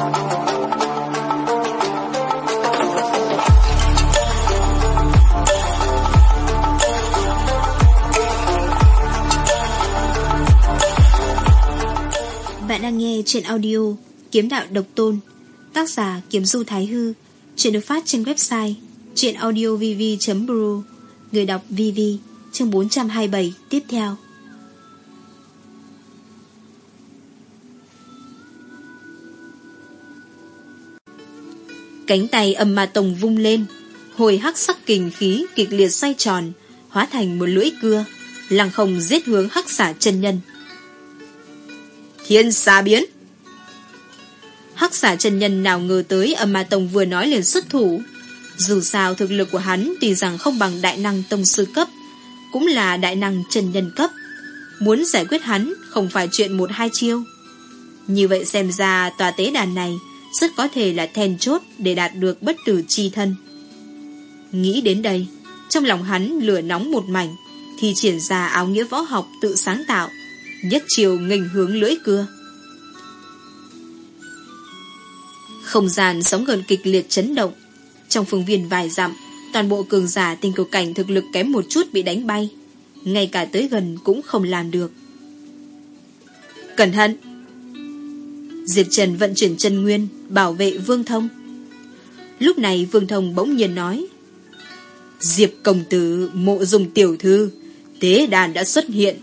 Bạn đang nghe trên audio Kiếm Đạo Độc Tôn Tác giả Kiếm Du Thái Hư Chuyện được phát trên website truyệnaudiovv.bru, Người đọc VV chương 427 tiếp theo. Cánh tay âm ma tông vung lên, Hồi hắc sắc kình khí kịch liệt xoay tròn, Hóa thành một lưỡi cưa, Lăng không giết hướng hắc xả chân nhân. Thiên xa biến! Hắc xả chân nhân nào ngờ tới âm ma tông vừa nói liền xuất thủ. Dù sao thực lực của hắn Tuy rằng không bằng đại năng tông sư cấp, Cũng là đại năng chân nhân cấp. Muốn giải quyết hắn Không phải chuyện một hai chiêu. Như vậy xem ra tòa tế đàn này rất có thể là then chốt Để đạt được bất tử chi thân. Nghĩ đến đây, Trong lòng hắn lửa nóng một mảnh, Thì triển ra áo nghĩa võ học tự sáng tạo, Nhất chiều nghênh hướng lưỡi cưa. Không gian sóng gần kịch liệt chấn động, Trong phương viên vài dặm, Toàn bộ cường giả tinh cầu cảnh thực lực kém một chút bị đánh bay, Ngay cả tới gần cũng không làm được. Cẩn thận! Diệp Trần vận chuyển chân nguyên Bảo vệ Vương Thông. Lúc này Vương Thông bỗng nhiên nói, Diệp công tử, Mộ dùng tiểu thư, Tế đàn đã xuất hiện,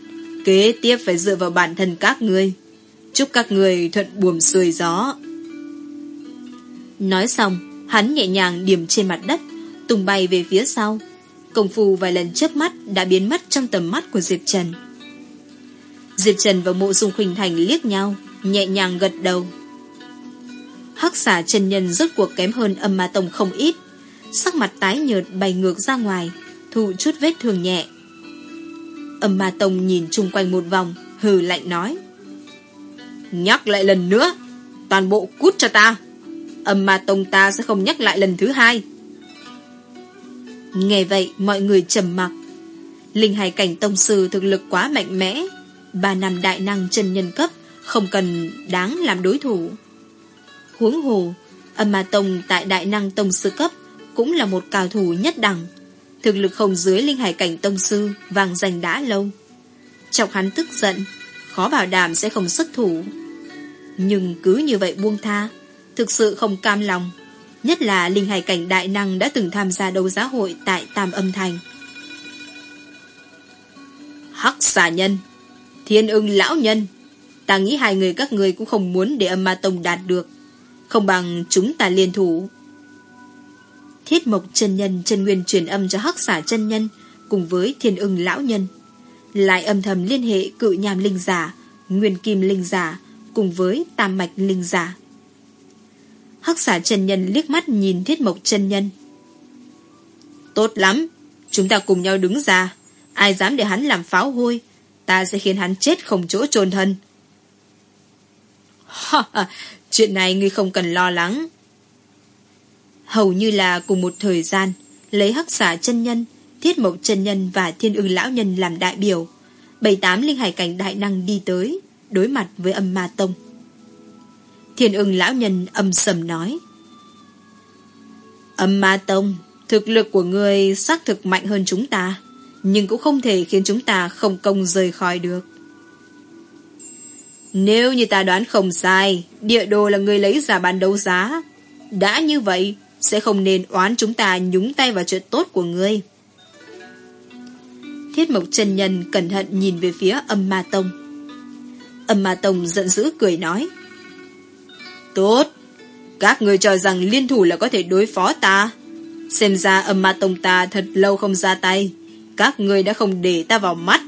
Kế tiếp phải dựa vào bản thân các ngươi. Chúc các người thuận buồm xuôi gió. Nói xong, Hắn nhẹ nhàng điểm trên mặt đất, Tung bay về phía sau. Công phu vài lần chớp mắt đã biến mất trong tầm mắt của Diệp Trần. Diệp Trần và mộ dung khuỳnh thành liếc nhau Nhẹ nhàng gật đầu. Hắc xả chân nhân rốt cuộc kém hơn âm ma tông không ít. Sắc mặt tái nhợt bay ngược ra ngoài Thụ chút vết thương nhẹ. Âm ma tông nhìn chung quanh một vòng, Hừ lạnh nói. Nhắc lại lần nữa, Toàn bộ cút cho ta. Âm ma tông ta sẽ không nhắc lại lần thứ hai. Nghe vậy, mọi người trầm mặc. Linh hải cảnh tông sư thực lực quá mạnh mẽ. Ba năm đại năng chân nhân cấp không cần đáng làm đối thủ. Huống hồ, Âm ma tông tại đại năng tông sư cấp Cũng là một cao thủ nhất đẳng. Thực lực không dưới linh hải cảnh tông sư Vàng danh đã lâu. Chọc hắn tức giận, Khó bảo đảm sẽ không xuất thủ. Nhưng cứ như vậy buông tha, Thực sự không cam lòng. Nhất là linh hải cảnh đại năng Đã từng tham gia đấu giá hội tại Tam Âm Thành. Hắc xà nhân, Thiên ưng lão nhân Ta nghĩ hai người các người cũng không muốn Để âm ma tông đạt được Không bằng chúng ta liên thủ Thiết mộc chân nhân chân nguyên truyền âm cho hắc xả chân nhân cùng với thiên ưng lão nhân. Lại âm thầm liên hệ cự nhàm linh giả, nguyên kim linh giả cùng với tam mạch linh giả. Hắc xả chân nhân liếc mắt nhìn thiết mộc chân nhân. Tốt lắm, chúng ta cùng nhau đứng ra. Ai dám để hắn làm pháo hôi, ta sẽ khiến hắn chết không chỗ trôn thân. Chuyện này ngươi không cần lo lắng. Hầu như là cùng một thời gian, lấy hắc xả chân nhân, thiết mộc chân nhân và thiên ưng lão nhân làm đại biểu. Bảy tám linh hải cảnh đại năng đi tới, đối mặt với âm ma tông. Thiên ưng lão nhân âm sầm nói. Âm ma tông, thực lực của người xác thực mạnh hơn chúng ta, nhưng cũng không thể khiến chúng ta không công rời khỏi được. Nếu như ta đoán không sai, địa đồ là người lấy ra bán đấu giá. Đã như vậy, sẽ không nên oán chúng ta nhúng tay vào chuyện tốt của ngươi. Thiết mộc chân nhân cẩn thận nhìn về phía âm ma tông. Âm ma tông giận dữ cười nói. Tốt, các người cho rằng liên thủ là có thể đối phó ta. Xem ra âm ma tông ta thật lâu không ra tay. Các người đã không để ta vào mắt.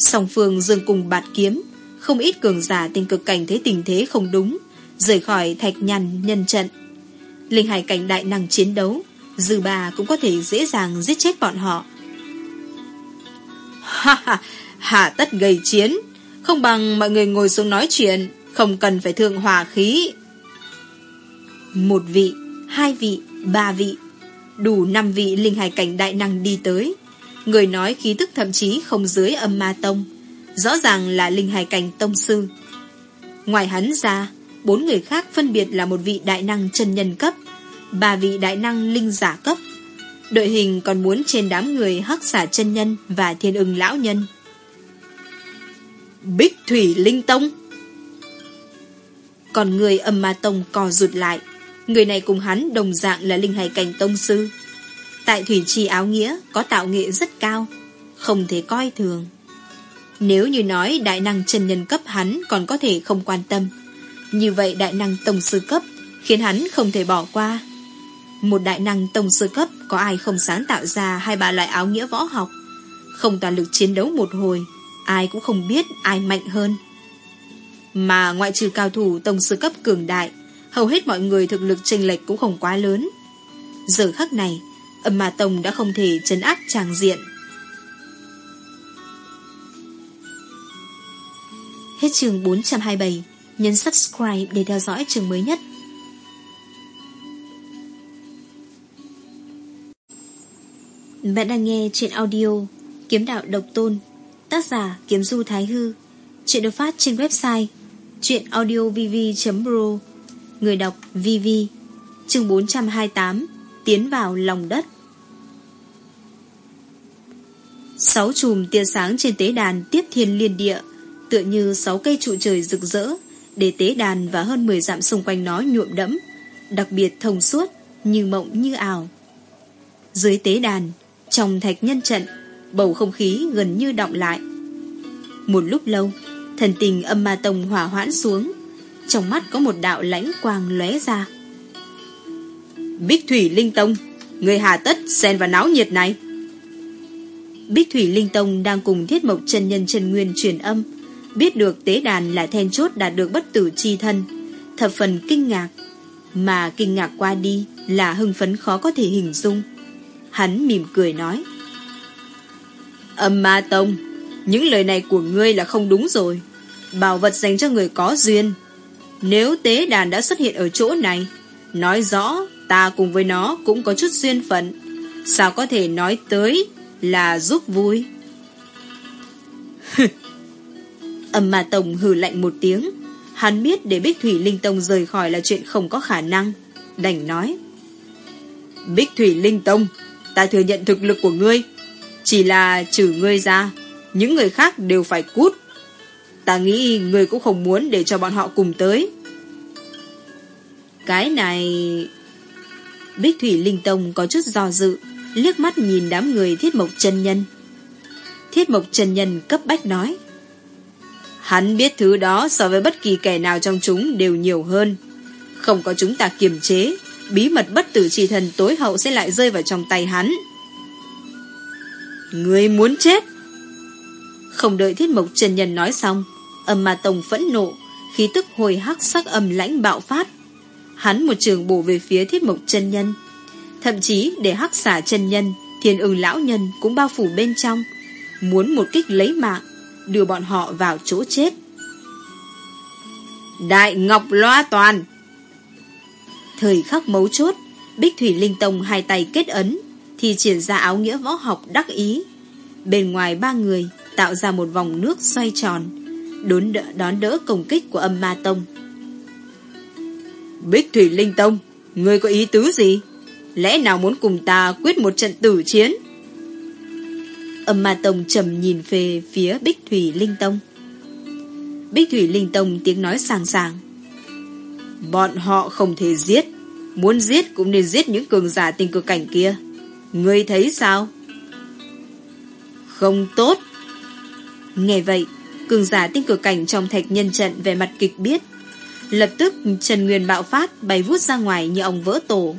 Song phương dương cùng bạt kiếm, không ít cường giả tình cực cảnh thấy tình thế không đúng, rời khỏi thạch nhằn nhân trận. Linh hải cảnh đại năng chiến đấu, dư bà cũng có thể dễ dàng giết chết bọn họ. Ha ha, hạ tất gây chiến, không bằng mọi người ngồi xuống nói chuyện, không cần phải thương hòa khí. Một vị, hai vị, ba vị, đủ năm vị linh hải cảnh đại năng đi tới. Người nói khí tức thậm chí không dưới âm ma tông, rõ ràng là linh hải cảnh tông sư. Ngoài hắn ra, bốn người khác phân biệt là một vị đại năng chân nhân cấp, ba vị đại năng linh giả cấp. Đội hình còn muốn trên đám người hắc xả chân nhân và thiên ưng lão nhân. Bích Thủy Linh Tông Còn người âm ma tông co rụt lại. Người này cùng hắn đồng dạng là linh hải cảnh tông sư. Tại Thủy Trì áo nghĩa có tạo nghệ rất cao, không thể coi thường. Nếu như nói đại năng chân nhân cấp hắn còn có thể không quan tâm, như vậy đại năng tổng sư cấp khiến hắn không thể bỏ qua. Một đại năng tổng sư cấp có ai không sáng tạo ra hai ba loại áo nghĩa võ học, không toàn lực chiến đấu một hồi, ai cũng không biết ai mạnh hơn. Mà ngoại trừ cao thủ tổng sư cấp cường đại, hầu hết mọi người thực lực chênh lệch cũng không quá lớn. Giờ khắc này, âm ma tông đã không thể chấn áp tràng diện. Hết chương 427, nhấn subscribe để theo dõi chương mới nhất. Bạn đang nghe chuyện audio Kiếm đạo độc tôn Tác giả Kiếm Du Thái Hư Chuyện được phát trên website chuyệnaudiovv.pro, Người đọc VV Chương 428 Tiến vào lòng đất. Sáu chùm tia sáng trên tế đàn tiếp thiên liên địa, Tựa như sáu cây trụ trời rực rỡ, Để tế đàn và hơn 10 dặm xung quanh nó nhuộm đẫm, Đặc biệt thông suốt Như mộng như ảo. Dưới tế đàn, Trong thạch nhân trận, Bầu không khí gần như động lại. Một lúc lâu, Thần tình âm ma tông hỏa hoãn xuống, Trong mắt có một đạo lãnh quang lóe ra. Bích Thủy Linh Tông, Người hà tất xen vào náo nhiệt này. Bích Thủy Linh Tông đang cùng thiết mộc chân nhân Trần Nguyên truyền âm, Biết được tế đàn là then chốt đạt được bất tử chi thân, Thập phần kinh ngạc. Mà kinh ngạc qua đi Là hưng phấn khó có thể hình dung. Hắn mỉm cười nói, Âm ma tông, Những lời này của ngươi là không đúng rồi. Bảo vật dành cho người có duyên. Nếu tế đàn đã xuất hiện ở chỗ này, Nói rõ Ta cùng với nó cũng có chút duyên phận. Sao có thể nói tới Là giúp vui? Âm mà tổng hừ lạnh một tiếng. Hắn biết để Bích Thủy Linh Tông rời khỏi là chuyện không có khả năng. Đành nói. Bích Thủy Linh Tông, Ta thừa nhận thực lực của ngươi. Chỉ là trừ ngươi ra, Những người khác đều phải cút. Ta nghĩ ngươi cũng không muốn để cho bọn họ cùng tới. Cái này... Bích Thủy Linh Tông có chút do dự liếc mắt nhìn đám người thiết mộc chân nhân Thiết mộc chân nhân cấp bách nói Hắn biết thứ đó so với bất kỳ kẻ nào trong chúng đều nhiều hơn. Không có chúng ta kiềm chế, bí mật bất tử trì thần tối hậu sẽ lại rơi vào trong tay hắn. Người muốn chết! Không đợi thiết mộc chân nhân nói xong, âm ma tông phẫn nộ, khí tức hồi hắc sắc âm lãnh bạo phát. Hắn một trường bổ về phía thiết mộc chân nhân. Thậm chí để hắc xả chân nhân, thiên ưng lão nhân cũng bao phủ bên trong, muốn một kích lấy mạng đưa bọn họ vào chỗ chết. Đại Ngọc Loa Toàn Thời khắc mấu chốt, Bích Thủy Linh Tông hai tay kết ấn, thì triển ra áo nghĩa võ học đắc ý. Bên ngoài ba người tạo ra một vòng nước xoay tròn, đón đỡ, đón đỡ công kích của âm ma tông. Bích Thủy Linh Tông, ngươi có ý tứ gì? Lẽ nào muốn cùng ta quyết một trận tử chiến? Âm ma tông trầm nhìn về phía Bích Thủy Linh Tông. Bích Thủy Linh Tông tiếng nói sàng sàng. Bọn họ không thể giết. Muốn giết cũng nên giết những cường giả tình cực cảnh kia. Ngươi thấy sao? Không tốt. Nghe vậy, cường giả tinh cực cảnh trong thạch nhân trận về mặt kịch biết. Lập tức Trần Nguyên bạo phát bay vút ra ngoài như ông vỡ tổ.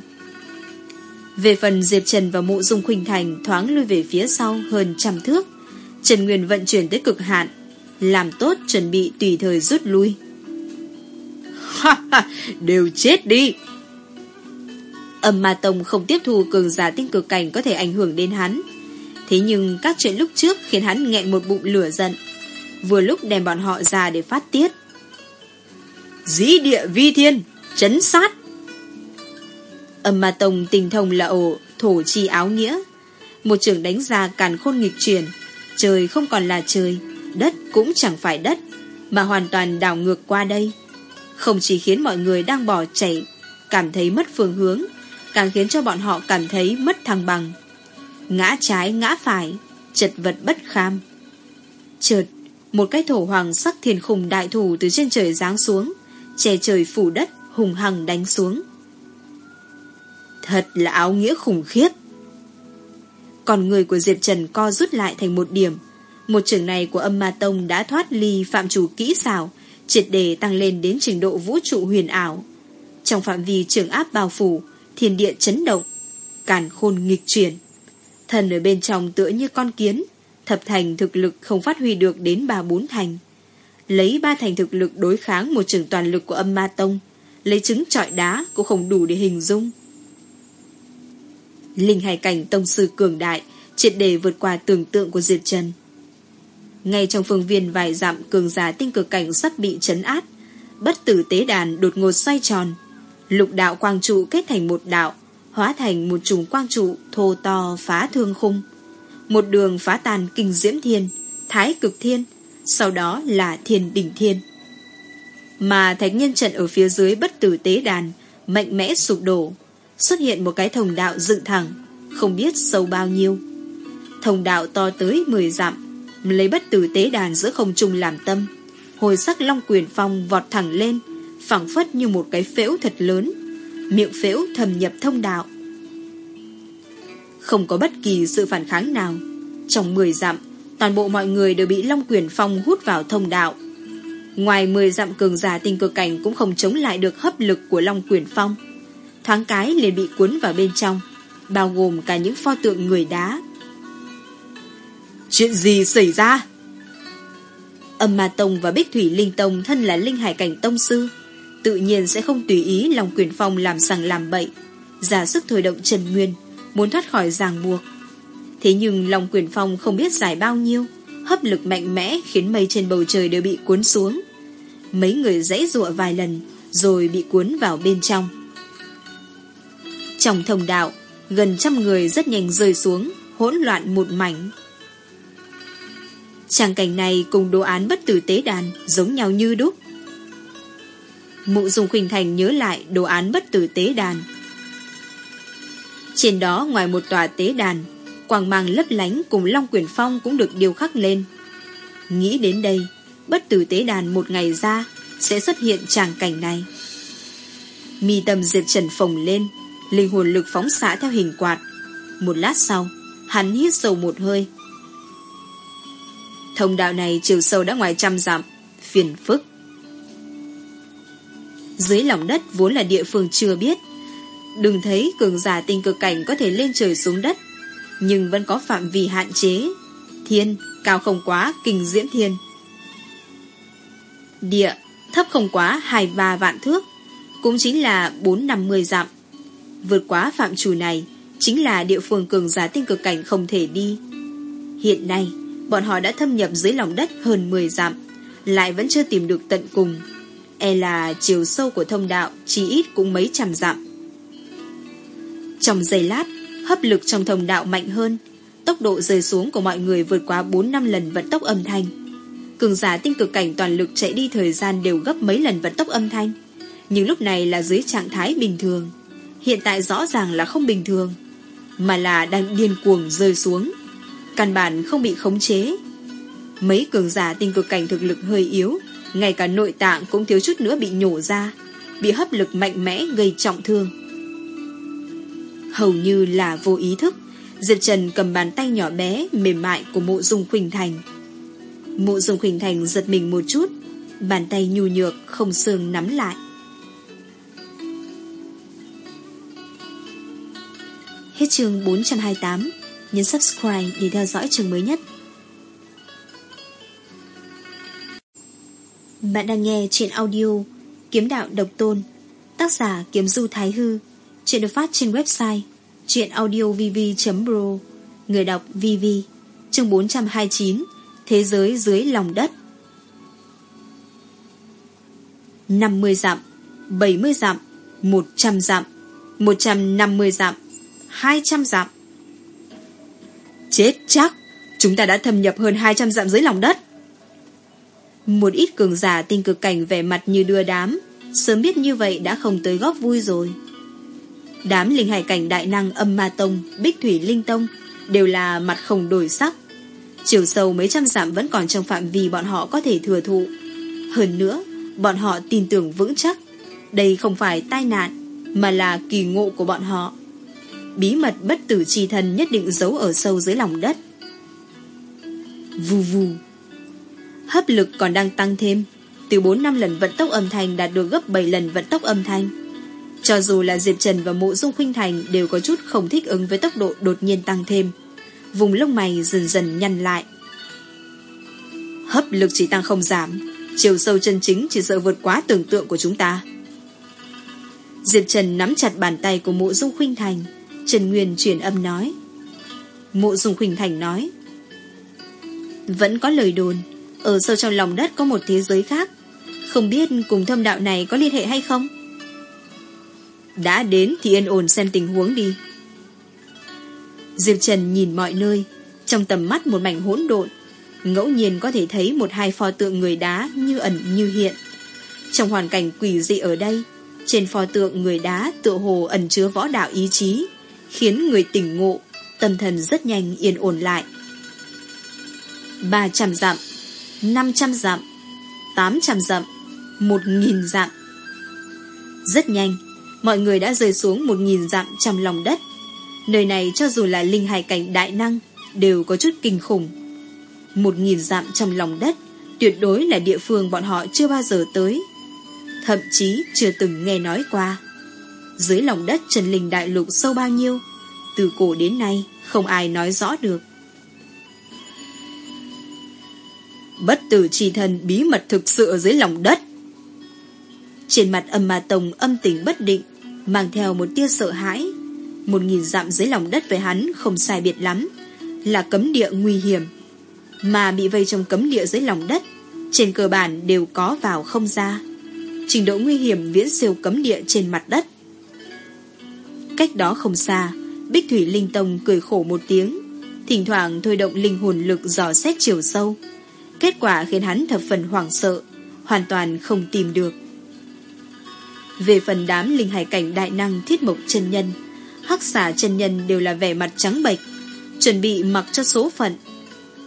Về phần Diệp Trần và mộ dung khuynh thành thoáng lui về phía sau hơn trăm thước. Trần Nguyên vận chuyển tới cực hạn, làm tốt chuẩn bị tùy thời rút lui. Ha ha, đều chết đi! Âm Ma Tông không tiếp thu cường giả tinh cực cảnh có thể ảnh hưởng đến hắn. Thế nhưng các chuyện lúc trước khiến hắn nghẹn một bụng lửa giận. Vừa lúc đem bọn họ ra để phát tiết. Dĩ địa vi thiên, chấn sát! Âm ma tông tình thông là ổ thổ chi áo nghĩa. Một trường đánh ra càn khôn nghịch chuyển. Trời không còn là trời, đất cũng chẳng phải đất, mà hoàn toàn đảo ngược qua đây. không chỉ khiến mọi người đang bỏ chạy cảm thấy mất phương hướng, càng khiến cho bọn họ cảm thấy mất thăng bằng. Ngã trái ngã phải, chật vật bất kham. Chợt, một cái thổ hoàng sắc thiền khủng đại thủ từ trên trời giáng xuống, che trời phủ đất, hùng hằng đánh xuống. Thật là áo nghĩa khủng khiếp. Còn người của Diệp Trần co rút lại thành một điểm. Một trường này của âm ma tông đã thoát ly phạm chủ kỹ xảo, triệt đề tăng lên đến trình độ vũ trụ huyền ảo. Trong phạm vi trường áp bao phủ, thiên địa chấn động, càn khôn nghịch chuyển. Thần ở bên trong tựa như con kiến, thập thành thực lực không phát huy được đến ba bốn thành. Lấy ba thành thực lực đối kháng một trường toàn lực của âm ma tông, lấy trứng trọi đá cũng không đủ để hình dung. Linh hải cảnh tông sư cường đại, triệt đề vượt qua tưởng tượng của Diệp Trần. Ngay trong phương viên vài dặm cường giả tinh cực cảnh sắp bị chấn át, bất tử tế đàn đột ngột xoay tròn, lục đạo quang trụ kết thành một đạo, hóa thành một chùm quang trụ thô to phá thương khung. Một đường phá tàn kinh diễm thiên, thái cực thiên, sau đó là thiên đỉnh thiên. Mà thánh nhân trận ở phía dưới bất tử tế đàn, mạnh mẽ sụp đổ, xuất hiện một cái thông đạo dựng thẳng, không biết sâu bao nhiêu. Thông đạo to tới 10 dặm, lấy bất tử tế đàn giữa không trung làm tâm, hồi sắc long quyền phong vọt thẳng lên, phẳng phất như một cái phễu thật lớn, miệng phễu thầm nhập thông đạo. Không có bất kỳ sự phản kháng nào. Trong 10 dặm, toàn bộ mọi người đều bị Long Quyền Phong hút vào thông đạo. Ngoài 10 dặm cường giả tinh cực cảnh cũng không chống lại được hấp lực của Long Quyền Phong. Thoáng cái liền bị cuốn vào bên trong, bao gồm cả những pho tượng người đá. Chuyện gì xảy ra? Âm Ma Tông và Bích Thủy Linh Tông thân là Linh Hải Cảnh Tông Sư, tự nhiên sẽ không tùy ý lòng quyền phong làm sằng làm bậy, giả sức thôi động Trần Nguyên, muốn thoát khỏi ràng buộc. Thế nhưng lòng quyền phong không biết dài bao nhiêu, hấp lực mạnh mẽ khiến mây trên bầu trời đều bị cuốn xuống. Mấy người dãy dụa vài lần, rồi bị cuốn vào bên trong. Trong thông đạo, gần trăm người rất nhanh rơi xuống, hỗn loạn một mảnh. Tràng cảnh này cùng đồ án bất tử tế đàn giống nhau như đúc. Mụ dùng khuynh thành nhớ lại đồ án bất tử tế đàn. Trên đó ngoài một tòa tế đàn, quang mang lấp lánh cùng Long Quyển Phong cũng được điều khắc lên. Nghĩ đến đây, bất tử tế đàn một ngày ra sẽ xuất hiện tràng cảnh này. Mi tâm Diệp Trần phồng lên, linh hồn lực phóng xạ theo hình quạt. Một lát sau, hắn hít sâu một hơi. Thông đạo này chiều sâu đã ngoài trăm dặm, phiền phức. Dưới lòng đất vốn là địa phương chưa biết. Đừng thấy cường giả tinh cực cảnh có thể lên trời xuống đất, nhưng vẫn có phạm vi hạn chế. Thiên, cao không quá, kinh diễm thiên. Địa, thấp không quá 2-3 vạn thước, cũng chính là 4-50 dặm. Vượt quá phạm trù này, chính là địa phương cường giả tinh cực cảnh không thể đi. Hiện nay, bọn họ đã thâm nhập dưới lòng đất hơn 10 dặm, lại vẫn chưa tìm được tận cùng. E là chiều sâu của thông đạo chỉ ít cũng mấy trăm dặm. Trong giây lát, hấp lực trong thông đạo mạnh hơn, tốc độ rơi xuống của mọi người vượt quá 4 năm lần vận tốc âm thanh. Cường giả tinh cực cảnh toàn lực chạy đi thời gian đều gấp mấy lần vận tốc âm thanh. Nhưng lúc này là dưới trạng thái bình thường. Hiện tại rõ ràng là không bình thường, mà là đang điên cuồng rơi xuống. Căn bản không bị khống chế. Mấy cường giả tinh cực cảnh thực lực hơi yếu, ngay cả nội tạng cũng thiếu chút nữa bị nhổ ra, bị hấp lực mạnh mẽ gây trọng thương. Hầu như là vô ý thức, Diệp Trần cầm bàn tay nhỏ bé, mềm mại của mộ dung khuynh thành. Mộ dung khuynh thành giật mình một chút, bàn tay nhu nhược không xương nắm lại. Hết chương 428, nhấn subscribe để theo dõi chương mới nhất. Bạn đang nghe chuyện audio Kiếm đạo độc tôn Tác giả Kiếm Du Thái Hư Chuyện được phát trên website chuyenaudiovv.pro Người đọc VV Chương 429 Thế giới dưới lòng đất. 50 dặm 70 dặm 100 dặm 150 dặm 200 dặm. Chết chắc Chúng ta đã thâm nhập hơn 200 dặm dưới lòng đất. Một ít cường giả tinh cực cảnh vẻ mặt như đưa đám, Sớm biết như vậy đã không tới góp vui rồi. Đám linh hải cảnh đại năng âm ma tông, bích thủy linh tông đều là mặt không đổi sắc. Chiều sâu mấy trăm dặm vẫn còn trong phạm vi bọn họ có thể thừa thụ. Hơn nữa, bọn họ tin tưởng vững chắc. Đây không phải tai nạn, mà là kỳ ngộ của bọn họ. Bí mật bất tử chi thần nhất định giấu ở sâu dưới lòng đất. Vù vù. Hấp lực còn đang tăng thêm. Từ 4 năm lần vận tốc âm thanh đạt được gấp 7 lần vận tốc âm thanh. Cho dù là Diệp Trần và Mộ Dung Khuynh Thành đều có chút không thích ứng với tốc độ đột nhiên tăng thêm. Vùng lông mày dần dần nhăn lại. Hấp lực chỉ tăng không giảm, chiều sâu chân chính chỉ sợ vượt quá tưởng tượng của chúng ta. Diệp Trần nắm chặt bàn tay của Mộ Dung Khuynh Thành, Trần Nguyên chuyển âm nói. Mộ Dung Khuynh Thành nói. Vẫn có lời đồn, ở sâu trong lòng đất có một thế giới khác, không biết cùng thâm đạo này có liên hệ hay không? Đã đến thì yên ổn xem tình huống đi. Diệp Trần nhìn mọi nơi, trong tầm mắt một mảnh hỗn độn, ngẫu nhiên có thể thấy một hai pho tượng người đá như ẩn như hiện. Trong hoàn cảnh quỷ dị ở đây, trên pho tượng người đá tựa hồ ẩn chứa võ đạo ý chí, khiến người tỉnh ngộ, tâm thần rất nhanh yên ổn lại. 300 dặm, 500 dặm, 800 dặm, 1.000 dặm. Rất nhanh, mọi người đã rơi xuống 1.000 dặm trong lòng đất. Nơi này cho dù là linh hải cảnh đại năng, đều có chút kinh khủng. 1.000 dặm trong lòng đất, tuyệt đối là địa phương bọn họ chưa bao giờ tới. Thậm chí chưa từng nghe nói qua. Dưới lòng đất Trần Linh Đại Lục sâu bao nhiêu, từ cổ đến nay không ai nói rõ được. Bất tử trì thần bí mật thực sự ở dưới lòng đất. Trên mặt âm ma tông âm tình bất định, mang theo một tia sợ hãi. Một nghìn dặm dưới lòng đất với hắn không sai biệt lắm, là cấm địa nguy hiểm. Mà bị vây trong cấm địa dưới lòng đất, trên cơ bản đều có vào không ra. Trình độ nguy hiểm viễn siêu cấm địa trên mặt đất. Cách đó không xa, Bích Thủy Linh Tông cười khổ một tiếng, thỉnh thoảng thôi động linh hồn lực dò xét chiều sâu. Kết quả khiến hắn thập phần hoảng sợ, hoàn toàn không tìm được. Về phần đám linh hải cảnh đại năng thiết mộc chân nhân, hắc xà chân nhân đều là vẻ mặt trắng bệch, chuẩn bị mặc cho số phận.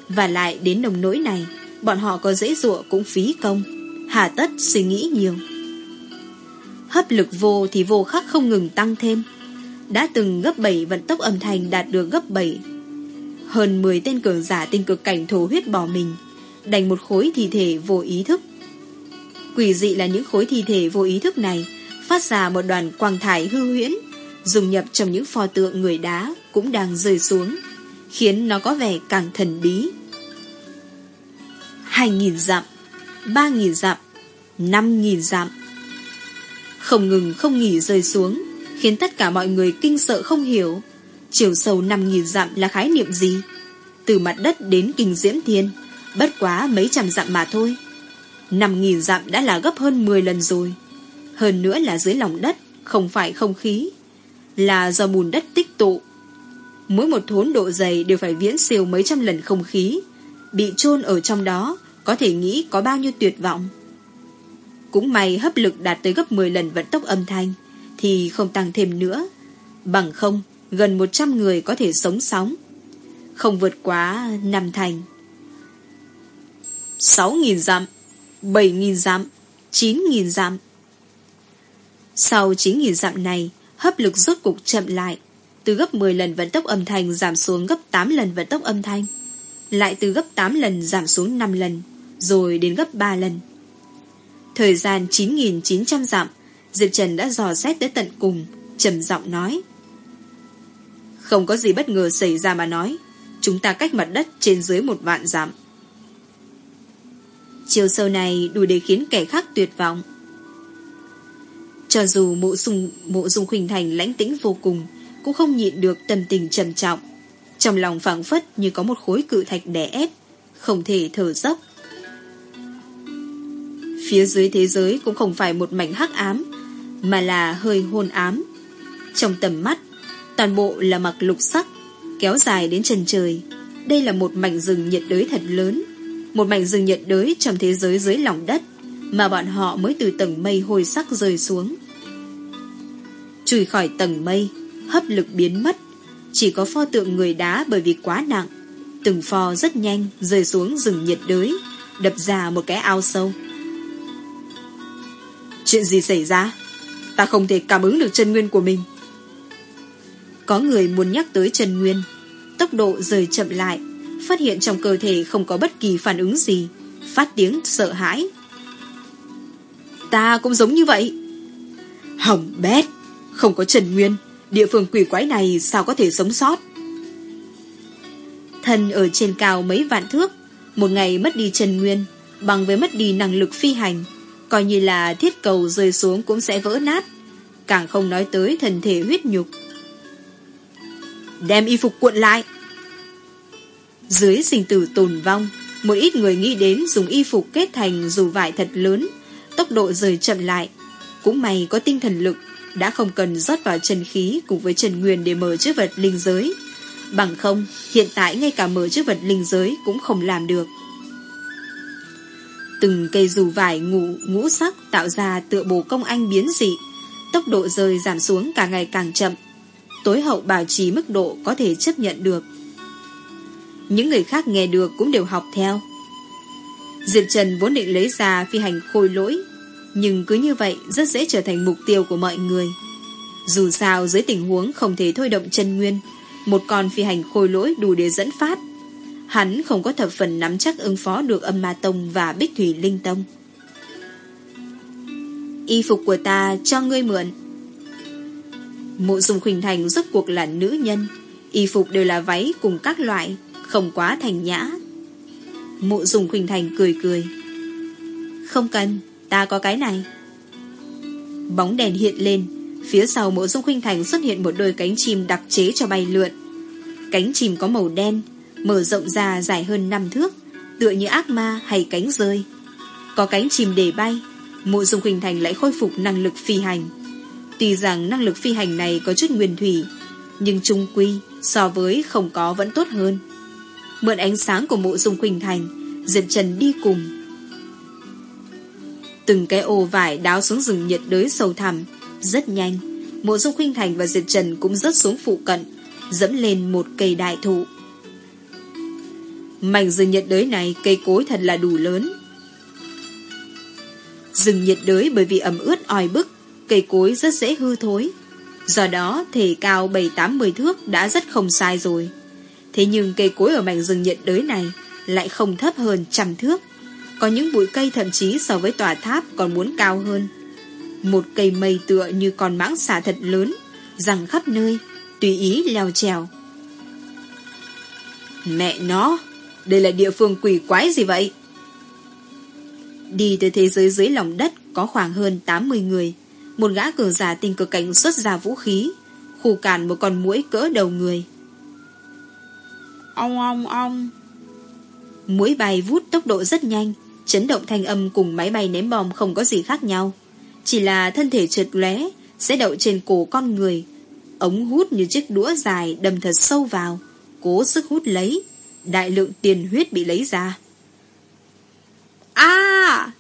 Và lại đến nồng nỗi này, bọn họ có dễ dụa cũng phí công, hà tất suy nghĩ nhiều. Hấp lực vô thì vô khắc không ngừng tăng thêm. Đã từng gấp 7 vận tốc âm thanh đạt được gấp 7. Hơn 10 tên cường giả tinh cực cảnh thổ huyết bỏ mình, đành một khối thi thể vô ý thức. Quỷ dị là những khối thi thể vô ý thức này phát ra một đoàn quang thải hư huyễn, dùng nhập trong những pho tượng người đá cũng đang rơi xuống, khiến nó có vẻ càng thần bí. Hai nghìn dặm, ba nghìn dặm, năm nghìn dặm. Không ngừng không nghỉ rơi xuống, khiến tất cả mọi người kinh sợ không hiểu. Chiều sâu năm nghìn dặm là khái niệm gì? Từ mặt đất đến kinh diễm thiên, bất quá mấy trăm dặm mà thôi. Năm nghìn dặm đã là gấp hơn 10 lần rồi. Hơn nữa là dưới lòng đất, không phải không khí. Là do bùn đất tích tụ. Mỗi một thốn độ dày đều phải viễn siêu mấy trăm lần không khí. Bị chôn ở trong đó, có thể nghĩ có bao nhiêu tuyệt vọng. Cũng may hấp lực đạt tới gấp 10 lần vận tốc âm thanh, thì không tăng thêm nữa. Bằng không, gần 100 người có thể sống sóng. Không vượt quá năm thành. 6.000 dặm, 7.000 dặm, 9.000 dặm. Sau 9.000 dặm này, hấp lực rốt cục chậm lại, từ gấp 10 lần vận tốc âm thanh giảm xuống gấp 8 lần vận tốc âm thanh, lại từ gấp 8 lần giảm xuống 5 lần, rồi đến gấp 3 lần. Thời gian 9.900 dặm, Diệp Trần đã dò xét tới tận cùng, trầm giọng nói. Không có gì bất ngờ xảy ra mà nói, chúng ta cách mặt đất trên dưới một vạn dặm. Chiều sâu này đủ để khiến kẻ khác tuyệt vọng. Cho dù mộ dung, mộ dung khuynh thành lãnh tĩnh vô cùng, cũng không nhịn được tâm tình trầm trọng. Trong lòng phảng phất như có một khối cự thạch đè ép, không thể thở dốc. Phía dưới thế giới cũng không phải một mảnh hắc ám, mà là hơi hôn ám. Trong tầm mắt, toàn bộ là mặc lục sắc, kéo dài đến chân trời. Đây là một mảnh rừng nhiệt đới thật lớn, một mảnh rừng nhiệt đới trong thế giới dưới lòng đất, mà bọn họ mới từ tầng mây hồi sắc rơi xuống. Chùi khỏi tầng mây, hấp lực biến mất, chỉ có pho tượng người đá bởi vì quá nặng. Từng pho rất nhanh rơi xuống rừng nhiệt đới, đập ra một cái ao sâu. Chuyện gì xảy ra? Ta không thể cảm ứng được chân nguyên của mình. Có người muốn nhắc tới chân nguyên, tốc độ rời chậm lại, phát hiện trong cơ thể không có bất kỳ phản ứng gì, phát tiếng sợ hãi. Ta cũng giống như vậy. Hỏng bét, không có Trần Nguyên, địa phương quỷ quái này sao có thể sống sót? Thân ở trên cao mấy vạn thước, một ngày mất đi Trần Nguyên, bằng với mất đi năng lực phi hành, coi như là thiết cầu rơi xuống cũng sẽ vỡ nát, càng không nói tới thần thể huyết nhục. Đem y phục cuộn lại. Dưới sinh tử tồn vong, một ít người nghĩ đến dùng y phục kết thành dù vải thật lớn, tốc độ rời chậm lại. Cũng may có tinh thần lực, đã không cần rót vào chân khí cùng với trần nguyên để mở chữ vật linh giới. Bằng không, hiện tại ngay cả mở chữ vật linh giới cũng không làm được. Từng cây dù vải ngủ ngũ sắc tạo ra tựa bồ công anh biến dị, tốc độ rơi giảm xuống càng ngày càng chậm. Tối hậu bảo trì mức độ có thể chấp nhận được. Những người khác nghe được cũng đều học theo. Diệp Trần vốn định lấy ra phi hành khôi lỗi, nhưng cứ như vậy rất dễ trở thành mục tiêu của mọi người. Dù sao dưới tình huống không thể thôi động chân nguyên, một con phi hành khôi lỗi đủ để dẫn phát. Hắn không có thập phần nắm chắc ứng phó được âm ma tông và bích thủy linh tông. Y phục của ta cho ngươi mượn. Mộ dung khuynh thành rốt cuộc là nữ nhân, y phục đều là váy cùng các loại, không quá thành nhã. Mộ dùng khuynh thành cười cười. Không cần, ta có cái này. Bóng đèn hiện lên, phía sau mộ dung khuynh thành xuất hiện một đôi cánh chim đặc chế cho bay lượn. Cánh chim có màu đen, mở rộng ra dài hơn 5 thước, tựa như ác ma hay cánh rơi. Có cánh chim để bay, mộ dung khuynh thành lại khôi phục năng lực phi hành. Tuy rằng năng lực phi hành này có chút nguyên thủy, nhưng trung quy so với không có vẫn tốt hơn. Mượn ánh sáng của mộ dung khuynh thành Diệp Trần đi cùng. Từng cái ô vải đáo xuống rừng nhiệt đới sâu thẳm, Rất nhanh, Mộ dung khuynh thành và Diệp Trần cũng rớt xuống phụ cận, Dẫm lên một cây đại thụ. Mảnh rừng nhiệt đới này Cây cối thật là đủ lớn. Rừng nhiệt đới bởi vì ẩm ướt oi bức, Cây cối rất dễ hư thối. Do đó thể cao 7-8-10 thước đã rất không sai rồi. Thế nhưng cây cối ở mảnh rừng nhiệt đới này lại không thấp hơn trăm thước. Có những bụi cây thậm chí so với tòa tháp còn muốn cao hơn. Một cây mây tựa như con mãng xà thật lớn, rằng khắp nơi, tùy ý leo trèo. Mẹ nó, đây là địa phương quỷ quái gì vậy? Đi tới thế giới dưới lòng đất có khoảng hơn 80 người. Một gã cường giả tình cực cảnh xuất ra vũ khí, khu cản một con muỗi cỡ đầu người. Ong ong ong. Mũi bay vút tốc độ rất nhanh, chấn động thanh âm cùng máy bay ném bom không có gì khác nhau. Chỉ là thân thể trượt lóe sẽ đậu trên cổ con người. Ống hút như chiếc đũa dài đâm thật sâu vào, cố sức hút lấy. Đại lượng tiền huyết bị lấy ra. a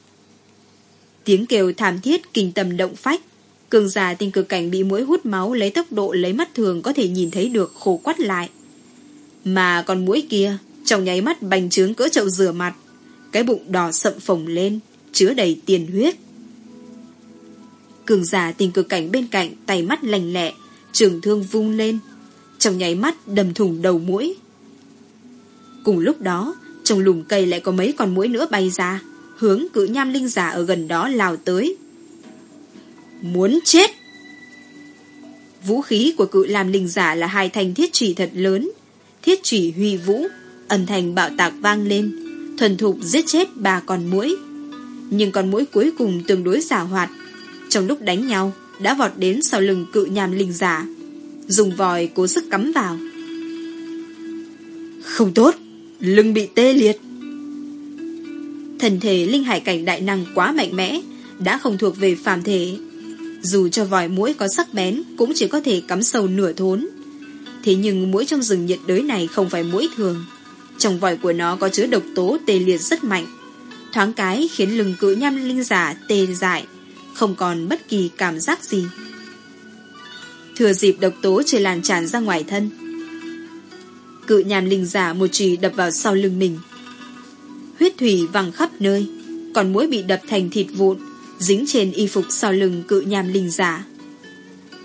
Tiếng kêu thảm thiết kinh tầm động phách. Cường giả tình cực cảnh bị mũi hút máu lấy tốc độ lấy mắt thường có thể nhìn thấy được khổ quắt lại. Mà con mũi kia, trong nháy mắt bành trướng cỡ chậu rửa mặt, cái bụng đỏ sậm phồng lên, chứa đầy tiền huyết. Cường giả tình cực cảnh bên cạnh tay mắt lành lẹ, trường thương vung lên, trong nháy mắt đầm thủng đầu mũi. Cùng lúc đó, trong lùm cây lại có mấy con mũi nữa bay ra, hướng cự nham linh giả ở gần đó lào tới. Muốn chết! Vũ khí của cự làm linh giả là hai thanh thiết trì thật lớn, thiết chỉ huy vũ, âm thanh bạo tạc vang lên, thuần thục giết chết ba con mũi. Nhưng con mũi cuối cùng tương đối giả hoạt, trong lúc đánh nhau đã vọt đến sau lưng cự nhàm linh giả, dùng vòi cố sức cắm vào. Không tốt, lưng bị tê liệt. Thần thể linh hải cảnh đại năng quá mạnh mẽ, đã không thuộc về phàm thể. Dù cho vòi mũi có sắc bén cũng chỉ có thể cắm sâu nửa thốn. Thế nhưng mũi trong rừng nhiệt đới này không phải mũi thường. Trong vòi của nó có chứa độc tố tê liệt rất mạnh. thoáng cái khiến lưng cự nham linh giả tê dại, không còn bất kỳ cảm giác gì. Thừa dịp độc tố trời lan tràn ra ngoài thân. Cự nham linh giả một chùy đập vào sau lưng mình. Huyết thủy văng khắp nơi, còn mũi bị đập thành thịt vụn, dính trên y phục sau lưng cự nham linh giả.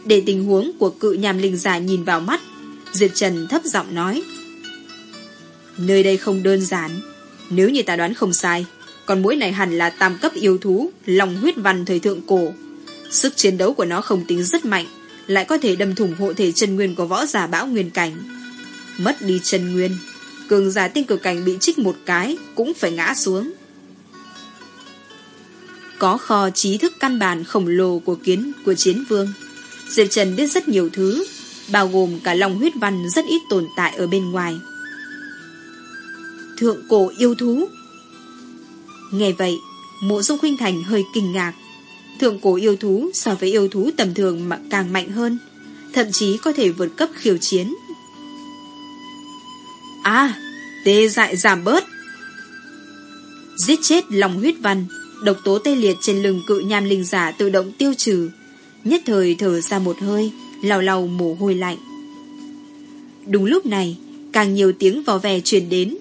Để tình huống của cự nham linh giả nhìn vào mắt, Diệp Trần thấp giọng nói. Nơi đây không đơn giản, nếu như ta đoán không sai, con mũi này hẳn là tam cấp yêu thú, lòng huyết văn thời thượng cổ. Sức chiến đấu của nó không tính rất mạnh, lại có thể đâm thủng hộ thể chân nguyên của võ giả bão nguyên cảnh. Mất đi chân nguyên, cường giả tinh cực cảnh bị trích một cái cũng phải ngã xuống. Có kho trí thức căn bản khổng lồ của kiến của chiến vương. Diệp Trần biết rất nhiều thứ, bao gồm cả lòng huyết văn rất ít tồn tại ở bên ngoài. Thượng cổ yêu thú Nghe vậy, mộ dung khuynh thành hơi kinh ngạc. Thượng cổ yêu thú so với yêu thú tầm thường mà càng mạnh hơn, thậm chí có thể vượt cấp khiêu chiến. À, tê dại giảm bớt. Giết chết lòng huyết văn, độc tố tê liệt trên lưng cự nham linh giả tự động tiêu trừ. Nhất thời thở ra một hơi, lau lau mồ hôi lạnh. Đúng lúc này, càng nhiều tiếng vò vè truyền đến,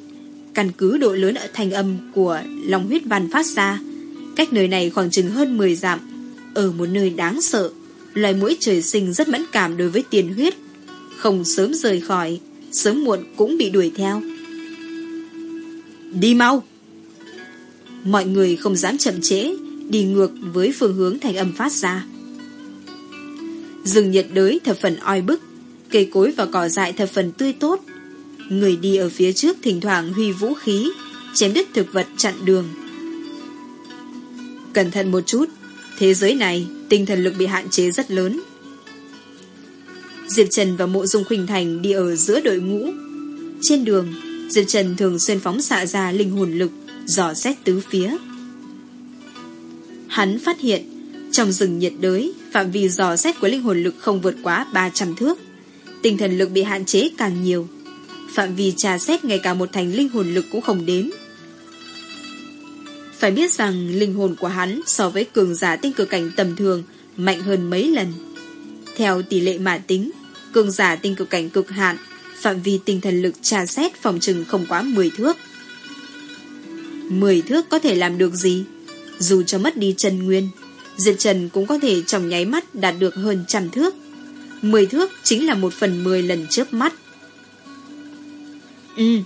căn cứ độ lớn ở thanh âm của lòng huyết văn phát ra. Cách nơi này khoảng chừng hơn 10 dặm, ở một nơi đáng sợ, loài mũi trời sinh rất mẫn cảm đối với tiền huyết, không sớm rời khỏi, sớm muộn cũng bị đuổi theo. Đi mau! Mọi người không dám chậm trễ, đi ngược với phương hướng thành âm phát ra. Rừng nhiệt đới thập phần oi bức, cây cối và cỏ dại thập phần tươi tốt, Người đi ở phía trước thỉnh thoảng huy vũ khí, chém đứt thực vật chặn đường. Cẩn thận một chút, thế giới này tinh thần lực bị hạn chế rất lớn. Diệp Trần và Mộ Dung Khuynh Thành đi ở giữa đội ngũ. Trên đường, Diệp Trần thường xuyên phóng xạ ra linh hồn lực, dò xét tứ phía. Hắn phát hiện, trong rừng nhiệt đới, phạm vi dò xét của linh hồn lực không vượt quá 300 thước. Tinh thần lực bị hạn chế càng nhiều phạm vi trà xét ngay cả một thành linh hồn lực cũng không đến. Phải biết rằng linh hồn của hắn so với cường giả tinh cực cảnh tầm thường mạnh hơn mấy lần. Theo tỷ lệ mà tính, cường giả tinh cực cảnh cực hạn, phạm vi tinh thần lực trà xét phòng trừng không quá 10 thước. 10 thước có thể làm được gì? Dù cho mất đi chân nguyên, Diệt Trần cũng có thể trong nháy mắt đạt được hơn trăm thước. 10 thước chính là một phần 10 lần chớp mắt. Ừ.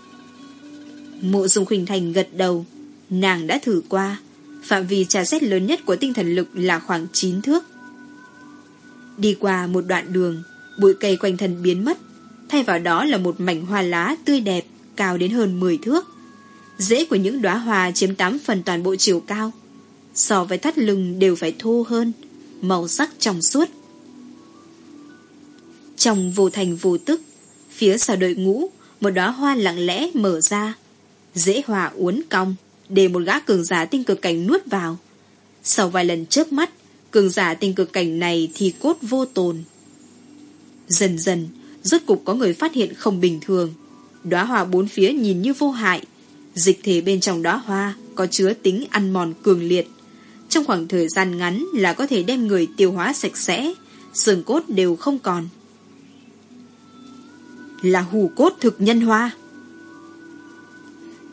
Mộ dung khuynh thành gật đầu. Nàng đã thử qua. Phạm vi trà xét lớn nhất của tinh thần lực là khoảng 9 thước. Đi qua một đoạn đường, bụi cây quanh thân biến mất. Thay vào đó là một mảnh hoa lá tươi đẹp, cao đến hơn 10 thước. Rễ của những đóa hoa chiếm 8 phần toàn bộ chiều cao. So với thắt lưng đều phải thô hơn, màu sắc trong suốt. Trong vô thành vô tức, phía sau đội ngũ một đóa hoa lặng lẽ mở ra. Dễ hòa uốn cong, để một gã cường giả tinh cực cảnh nuốt vào. Sau vài lần chớp mắt, cường giả tinh cực cảnh này thì cốt vô tồn. Dần dần, rốt cục có người phát hiện không bình thường. Đóa hoa bốn phía nhìn như vô hại. Dịch thể bên trong đóa hoa có chứa tính ăn mòn cường liệt. Trong khoảng thời gian ngắn là có thể đem người tiêu hóa sạch sẽ, xương cốt đều không còn là hù cốt thực nhân hoa.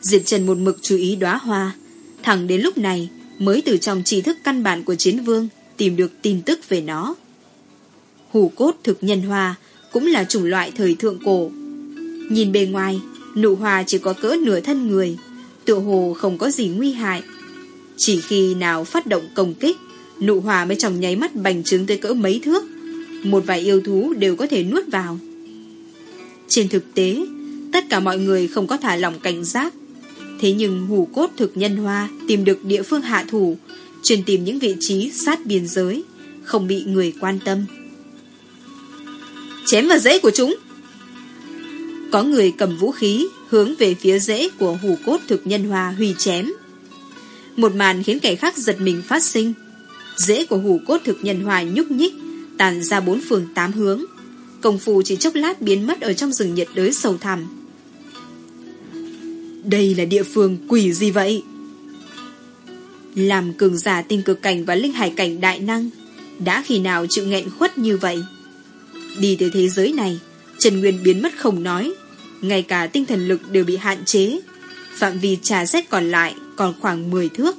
Diệp Trần một mực chú ý đóa hoa, thẳng đến lúc này mới từ trong tri thức căn bản của chiến vương tìm được tin tức về nó. Hù cốt thực nhân hoa cũng là chủng loại thời thượng cổ. Nhìn bề ngoài, nụ hoa chỉ có cỡ nửa thân người, tựa hồ không có gì nguy hại. Chỉ khi nào phát động công kích, nụ hòa mới trong nháy mắt bành trướng tới cỡ mấy thước. Một vài yêu thú đều có thể nuốt vào. Trên thực tế, tất cả mọi người không có thả lỏng cảnh giác. Thế nhưng hủ cốt thực nhân hoa tìm được địa phương hạ thủ, chuyên tìm những vị trí sát biên giới, không bị người quan tâm. Chém vào rễ của chúng! Có người cầm vũ khí hướng về phía rễ của hủ cốt thực nhân hoa huy chém. Một màn khiến kẻ khác giật mình phát sinh. Rễ của hủ cốt thực nhân hoài nhúc nhích, tàn ra bốn phường tám hướng, Công phu chỉ chốc lát biến mất ở trong rừng nhiệt đới sâu thẳm. Đây là địa phương quỷ gì vậy? Làm cường giả tinh cực cảnh và linh hải cảnh đại năng Đã khi nào chịu nghẹn khuất như vậy Đi tới thế giới này Trần Nguyên biến mất không nói Ngay cả tinh thần lực đều bị hạn chế Phạm vi trà xét còn lại còn khoảng 10 thước,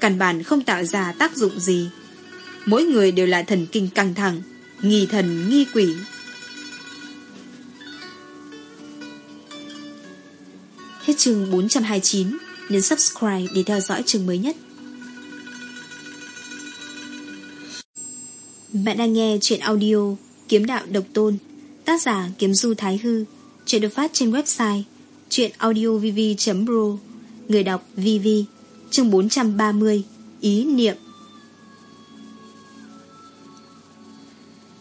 Căn bản không tạo ra tác dụng gì. Mỗi người đều là thần kinh căng thẳng, Nghi thần nghi quỷ. Hết chương 429 Nhấn subscribe để theo dõi chương mới nhất. Bạn đang nghe chuyện audio Kiếm đạo độc tôn, Tác giả Kiếm Du Thái Hư, Chuyện được phát trên website Chuyện audiovv.pro Người đọc VV Chương 430 Ý niệm.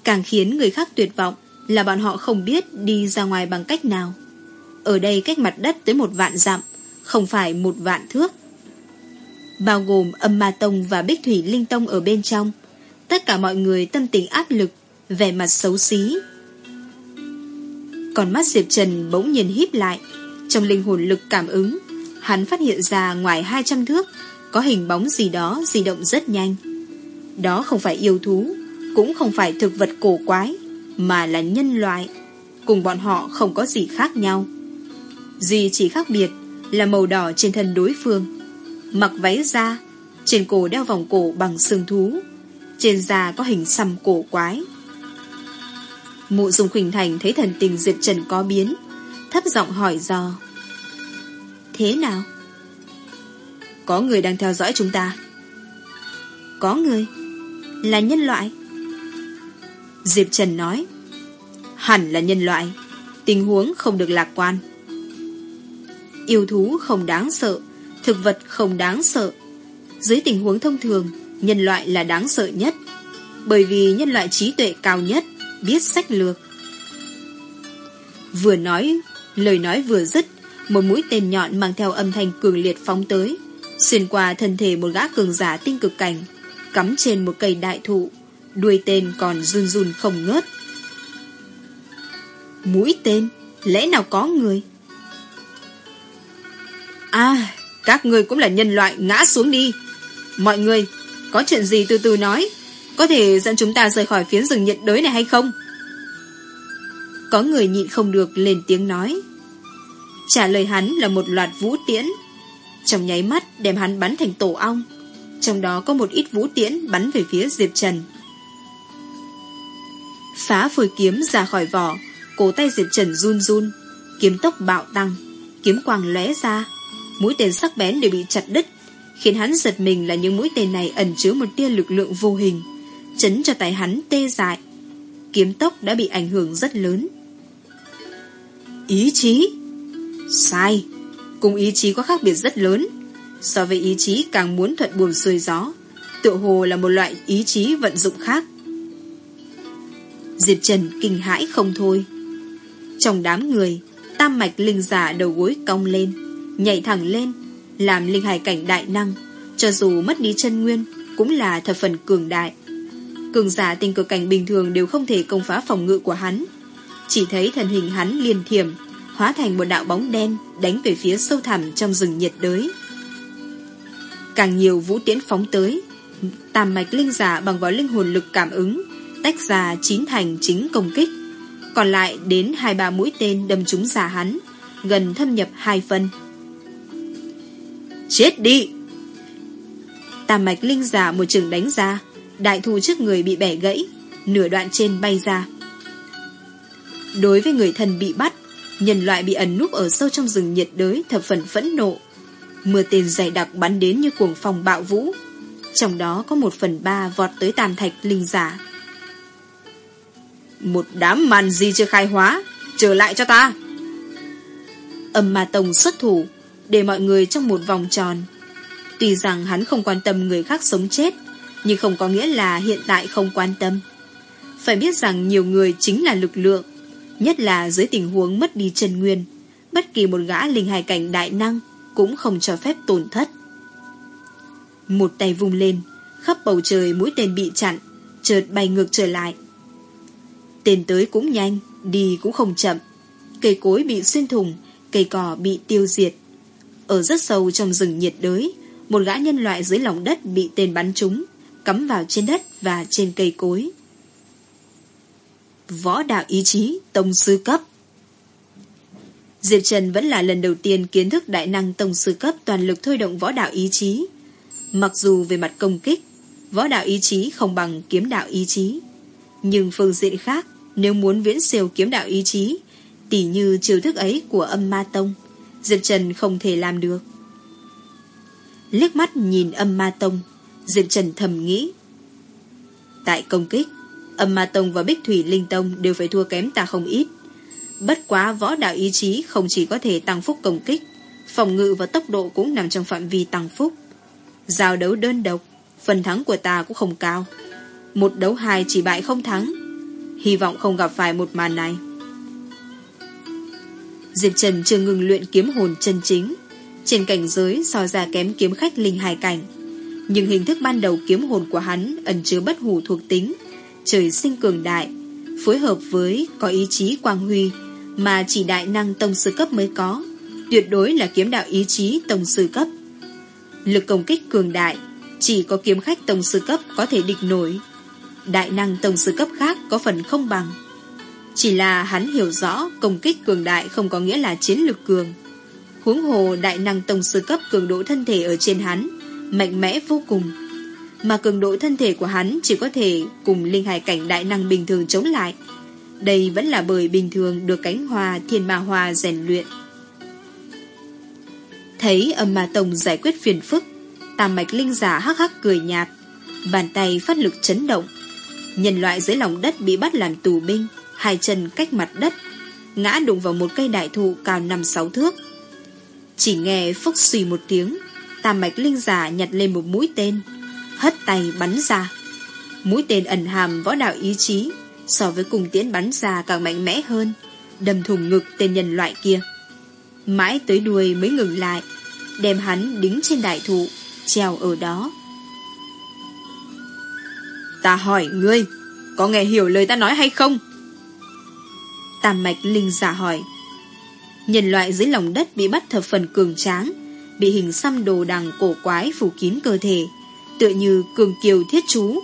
Càng khiến người khác tuyệt vọng Là bọn họ không biết đi ra ngoài bằng cách nào. Ở đây cách mặt đất tới một vạn dặm, Không phải một vạn thước. Bao gồm âm ma tông và bích thủy linh tông ở bên trong, Tất cả mọi người tâm tình áp lực, Vẻ mặt xấu xí. Còn mắt Diệp Trần bỗng nhiên híp lại, Trong linh hồn lực cảm ứng Hắn phát hiện ra ngoài 200 thước, Có hình bóng gì đó di động rất nhanh. Đó không phải yêu thú, Cũng không phải thực vật cổ quái, Mà là nhân loại. Cùng bọn họ không có gì khác nhau. Duy chỉ khác biệt Là màu đỏ trên thân đối phương. Mặc váy da, Trên cổ đeo vòng cổ bằng xương thú. Trên da có hình xăm cổ quái. Mụ dùng khuynh thành thấy thần tình Diệp Trần có biến, Thấp giọng hỏi do Thế nào? Có người đang theo dõi chúng ta. Có người? Là nhân loại? Diệp Trần nói Hẳn là nhân loại Tình huống không được lạc quan. Yêu thú không đáng sợ Thực vật không đáng sợ. Dưới tình huống thông thường nhân loại là đáng sợ nhất, bởi vì nhân loại trí tuệ cao nhất, biết sách lược. Vừa nói, lời nói vừa dứt, một mũi tên nhọn mang theo âm thanh cường liệt phóng tới, xuyên qua thân thể một gã cường giả tinh cực cảnh, cắm trên một cây đại thụ, đuôi tên còn run run không ngớt. Mũi tên, lẽ nào có người? À, các người cũng là nhân loại ngã xuống đi. Mọi người, có chuyện gì từ từ nói Có thể dẫn chúng ta rời khỏi phiến rừng nhiệt đới này hay không Có người nhịn không được lên tiếng nói Trả lời hắn là một loạt vũ tiễn Trong nháy mắt đem hắn bắn thành tổ ong Trong đó có một ít vũ tiễn bắn về phía Diệp Trần Phá phôi kiếm ra khỏi vỏ Cổ tay Diệp Trần run run Kiếm tốc bạo tăng Kiếm quang lóe ra Mũi tên sắc bén đều bị chặt đứt Khiến hắn giật mình là những mũi tên này ẩn chứa một tia lực lượng vô hình, chấn cho tay hắn tê dại. Kiếm tốc đã bị ảnh hưởng rất lớn. Ý chí? Sai. Cùng ý chí có khác biệt rất lớn. So với ý chí càng muốn thuận buồm xuôi gió, tự hồ là một loại ý chí vận dụng khác. Diệp Trần kinh hãi không thôi. Trong đám người, tam mạch linh giả đầu gối cong lên, nhảy thẳng lên, làm linh hải cảnh đại năng, cho dù mất đi chân nguyên, cũng là thập phần cường đại. Cường giả tình cực cảnh bình thường đều không thể công phá phòng ngự của hắn. Chỉ thấy thần hình hắn liền thiểm, hóa thành một đạo bóng đen đánh về phía sâu thẳm trong rừng nhiệt đới. Càng nhiều vũ tiễn phóng tới, tàm mạch linh giả bằng vào linh hồn lực cảm ứng, tách ra chín thành chính công kích. Còn lại đến hai ba mũi tên đâm trúng giả hắn, gần thâm nhập hai phân. Chết đi! Tàm mạch linh giả một trường đánh ra, đại thù trước người bị bẻ gãy, nửa đoạn trên bay ra. Đối với người thần bị bắt, nhân loại bị ẩn núp ở sâu trong rừng nhiệt đới thập phần phẫn nộ. Mưa tên dày đặc bắn đến như cuồng phong bạo vũ, trong đó có một phần ba vọt tới tàn thạch linh giả. Một đám màn gì chưa khai hóa, trở lại cho ta! Âm ma tông xuất thủ, để mọi người trong một vòng tròn. Tuy rằng hắn không quan tâm người khác sống chết, nhưng không có nghĩa là hiện tại không quan tâm. Phải biết rằng nhiều người chính là lực lượng, nhất là dưới tình huống mất đi chân nguyên. Bất kỳ một gã linh hài cảnh đại năng cũng không cho phép tổn thất. Một tay vung lên, khắp bầu trời mũi tên bị chặn, chợt bay ngược trở lại. Tên tới cũng nhanh, đi cũng không chậm. Cây cối bị xuyên thủng, cây cỏ bị tiêu diệt. Ở rất sâu trong rừng nhiệt đới, một gã nhân loại dưới lòng đất bị tên bắn trúng, cắm vào trên đất và trên cây cối. Võ đạo ý chí, tông sư cấp Diệp Trần vẫn là lần đầu tiên kiến thức đại năng tông sư cấp toàn lực thôi động võ đạo ý chí. Mặc dù về mặt công kích, võ đạo ý chí không bằng kiếm đạo ý chí. Nhưng phương diện khác, nếu muốn viễn siêu kiếm đạo ý chí, tỉ như chiêu thức ấy của âm ma tông, Diệp Trần không thể làm được. Liếc mắt nhìn âm ma tông, Diệp Trần thầm nghĩ. Tại công kích, âm ma tông và bích thủy linh tông đều phải thua kém ta không ít. Bất quá võ đạo ý chí không chỉ có thể tăng phúc công kích, phòng ngự và tốc độ cũng nằm trong phạm vi tăng phúc. Giao đấu đơn độc, phần thắng của ta cũng không cao. Một đấu hai chỉ bại không thắng. Hy vọng không gặp phải một màn này. Diệp Trần chưa ngừng luyện kiếm hồn chân chính. Trên cảnh giới so ra kém kiếm khách linh hài cảnh. Nhưng hình thức ban đầu kiếm hồn của hắn ẩn chứa bất hủ thuộc tính, trời sinh cường đại, phối hợp với có ý chí quang huy mà chỉ đại năng tông sư cấp mới có, tuyệt đối là kiếm đạo ý chí tông sư cấp. Lực công kích cường đại, chỉ có kiếm khách tông sư cấp có thể địch nổi. Đại năng tông sư cấp khác có phần không bằng. Chỉ là hắn hiểu rõ công kích cường đại không có nghĩa là chiến lược cường. Huống hồ đại năng tông sư cấp cường độ thân thể ở trên hắn, mạnh mẽ vô cùng. Mà cường độ thân thể của hắn chỉ có thể cùng linh hải cảnh đại năng bình thường chống lại. Đây vẫn là bởi bình thường được cánh hoa thiên ma hoa rèn luyện. Thấy âm ma tông giải quyết phiền phức, tam mạch linh giả hắc hắc cười nhạt, bàn tay phát lực chấn động. Nhân loại dưới lòng đất bị bắt làm tù binh, hai chân cách mặt đất, ngã đụng vào một cây đại thụ cao năm sáu thước. Chỉ nghe phúc xì một tiếng, tam mạch linh giả nhặt lên một mũi tên, hất tay bắn ra. Mũi tên ẩn hàm võ đạo ý chí, so với cùng tiễn bắn ra càng mạnh mẽ hơn, đâm thủng ngực tên nhân loại kia. Mãi tới đuôi mới ngừng lại, đem hắn đứng trên đại thụ, treo ở đó. Ta hỏi ngươi, có nghe hiểu lời ta nói hay không? Tam mạch linh giả hỏi. Nhân loại dưới lòng đất bị bắt thập phần cường tráng, bị hình xăm đồ đằng cổ quái phủ kín cơ thể, tựa như cường kiều thiết chú.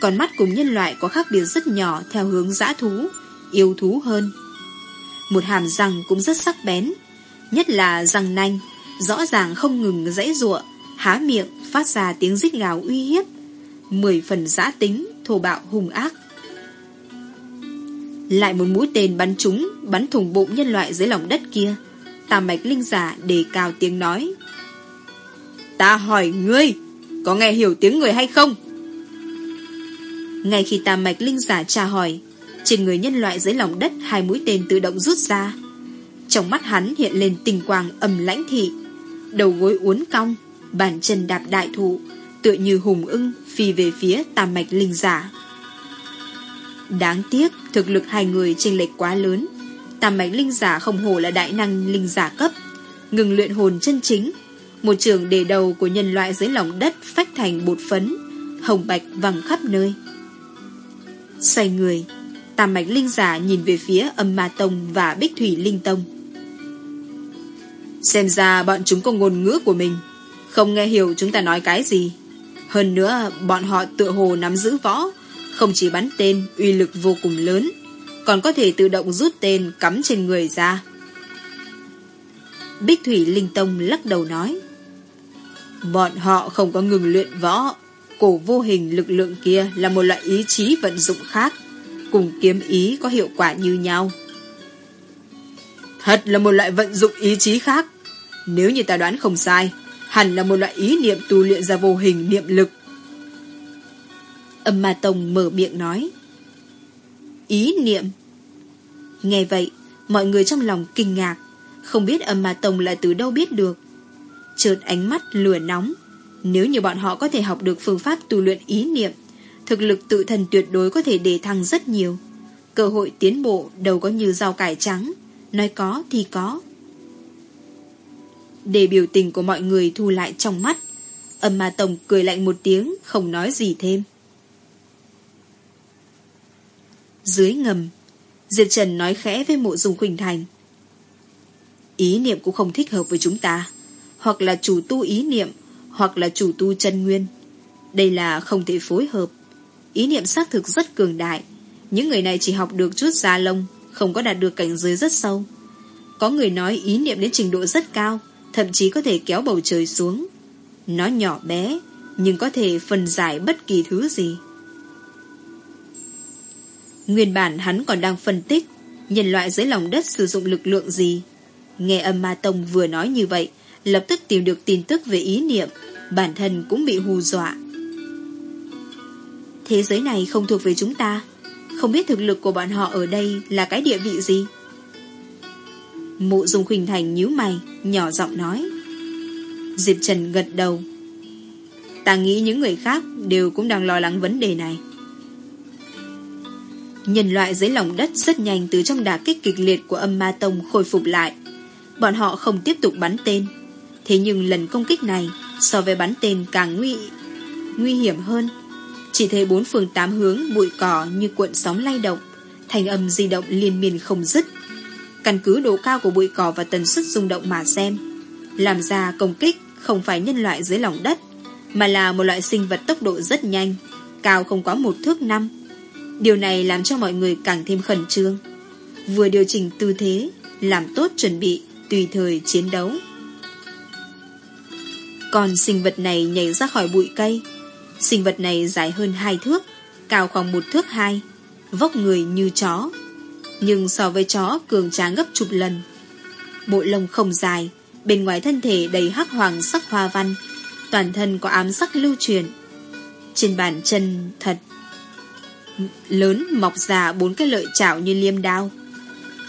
Còn mắt cùng nhân loại có khác biệt rất nhỏ theo hướng dã thú, yêu thú hơn. Một hàm răng cũng rất sắc bén, nhất là răng nanh, rõ ràng không ngừng dãy ruộng, há miệng phát ra tiếng rít gào uy hiếp, mười phần giã tính, thô bạo hung ác. Lại một mũi tên bắn trúng, bắn thủng bụng nhân loại dưới lòng đất kia. tà mạch linh giả đề cao tiếng nói. Ta hỏi ngươi, có nghe hiểu tiếng người hay không? Ngay khi tam mạch linh giả tra hỏi, trên người nhân loại dưới lòng đất hai mũi tên tự động rút ra. Trong mắt hắn hiện lên tình quang ầm lãnh thị, đầu gối uốn cong, bàn chân đạp đại thụ, tựa như hùng ưng phi về phía tam mạch linh giả. Đáng tiếc, thực lực hai người chênh lệch quá lớn. Tam mạch linh giả không hồ là đại năng linh giả cấp, ngừng luyện hồn chân chính. Một trường đề đầu của nhân loại dưới lòng đất phách thành bột phấn, hồng bạch văng khắp nơi. Xoay người, tam mạch linh giả nhìn về phía âm ma tông và bích thủy linh tông. Xem ra bọn chúng có ngôn ngữ của mình, không nghe hiểu chúng ta nói cái gì. Hơn nữa, bọn họ tựa hồ nắm giữ võ, không chỉ bắn tên uy lực vô cùng lớn, còn có thể tự động rút tên cắm trên người ra. Bích Thủy Linh Tông lắc đầu nói Bọn họ không có ngừng luyện võ Cổ vô hình lực lượng kia là một loại ý chí vận dụng khác Cùng kiếm ý có hiệu quả như nhau Thật là một loại vận dụng ý chí khác Nếu như ta đoán không sai Hẳn là một loại ý niệm tu luyện ra vô hình niệm lực Âm Ma Tông mở miệng nói. Ý niệm. Nghe vậy, mọi người trong lòng kinh ngạc, không biết âm Ma Tông là từ đâu biết được. Chợt ánh mắt lửa nóng, nếu như bọn họ có thể học được phương pháp tu luyện ý niệm, thực lực tự thân tuyệt đối có thể đề thăng rất nhiều. Cơ hội tiến bộ đâu có như rau cải trắng, nói có thì có. Để biểu tình của mọi người thu lại trong mắt, âm ma tổng cười lạnh một tiếng, không nói gì thêm. Dưới ngầm, Diệp Trần nói khẽ với mộ dung Khuynh Thành. Ý niệm cũng không thích hợp với chúng ta. Hoặc là chủ tu ý niệm, hoặc là chủ tu chân nguyên. Đây là không thể phối hợp. Ý niệm xác thực rất cường đại. Những người này chỉ học được chút da lông, không có đạt được cảnh giới rất sâu. Có người nói ý niệm đến trình độ rất cao, thậm chí có thể kéo bầu trời xuống. Nó nhỏ bé, nhưng có thể phân giải bất kỳ thứ gì. Nguyên bản hắn còn đang phân tích nhân loại dưới lòng đất sử dụng lực lượng gì. Nghe âm ma tông vừa nói như vậy, lập tức tìm được tin tức về ý niệm, bản thân cũng bị hù dọa. Thế giới này không thuộc về chúng ta, không biết thực lực của bọn họ ở đây là cái địa vị gì. Mụ dùng khuynh thành nhíu mày, nhỏ giọng nói. Diệp Trần gật đầu. Ta nghĩ những người khác đều cũng đang lo lắng vấn đề này. Nhân loại dưới lòng đất rất nhanh từ trong đả kích kịch liệt của âm ma tông khôi phục lại. Bọn họ không tiếp tục bắn tên. Thế nhưng lần công kích này so với bắn tên càng nguy nguy hiểm hơn. Chỉ thấy bốn phương tám hướng bụi cỏ như cuộn sóng lay động, thành âm di động liên miên không dứt. Căn cứ độ cao của bụi cỏ và tần suất rung động mà xem, làm ra công kích không phải nhân loại dưới lòng đất, mà là một loại sinh vật tốc độ rất nhanh, cao không quá một thước năm Điều này làm cho mọi người càng thêm khẩn trương. Vừa điều chỉnh tư thế, làm tốt chuẩn bị, tùy thời chiến đấu. Còn sinh vật này nhảy ra khỏi bụi cây. Sinh vật này dài hơn hai thước, cao khoảng một thước hai, vóc người như chó. Nhưng so với chó cường tráng gấp chục lần. Bộ lông không dài, bên ngoài thân thể đầy hắc hoàng sắc hoa văn, toàn thân có ám sắc lưu truyền. Trên bàn chân thật lớn mọc ra bốn cái lợi chảo như liêm đao.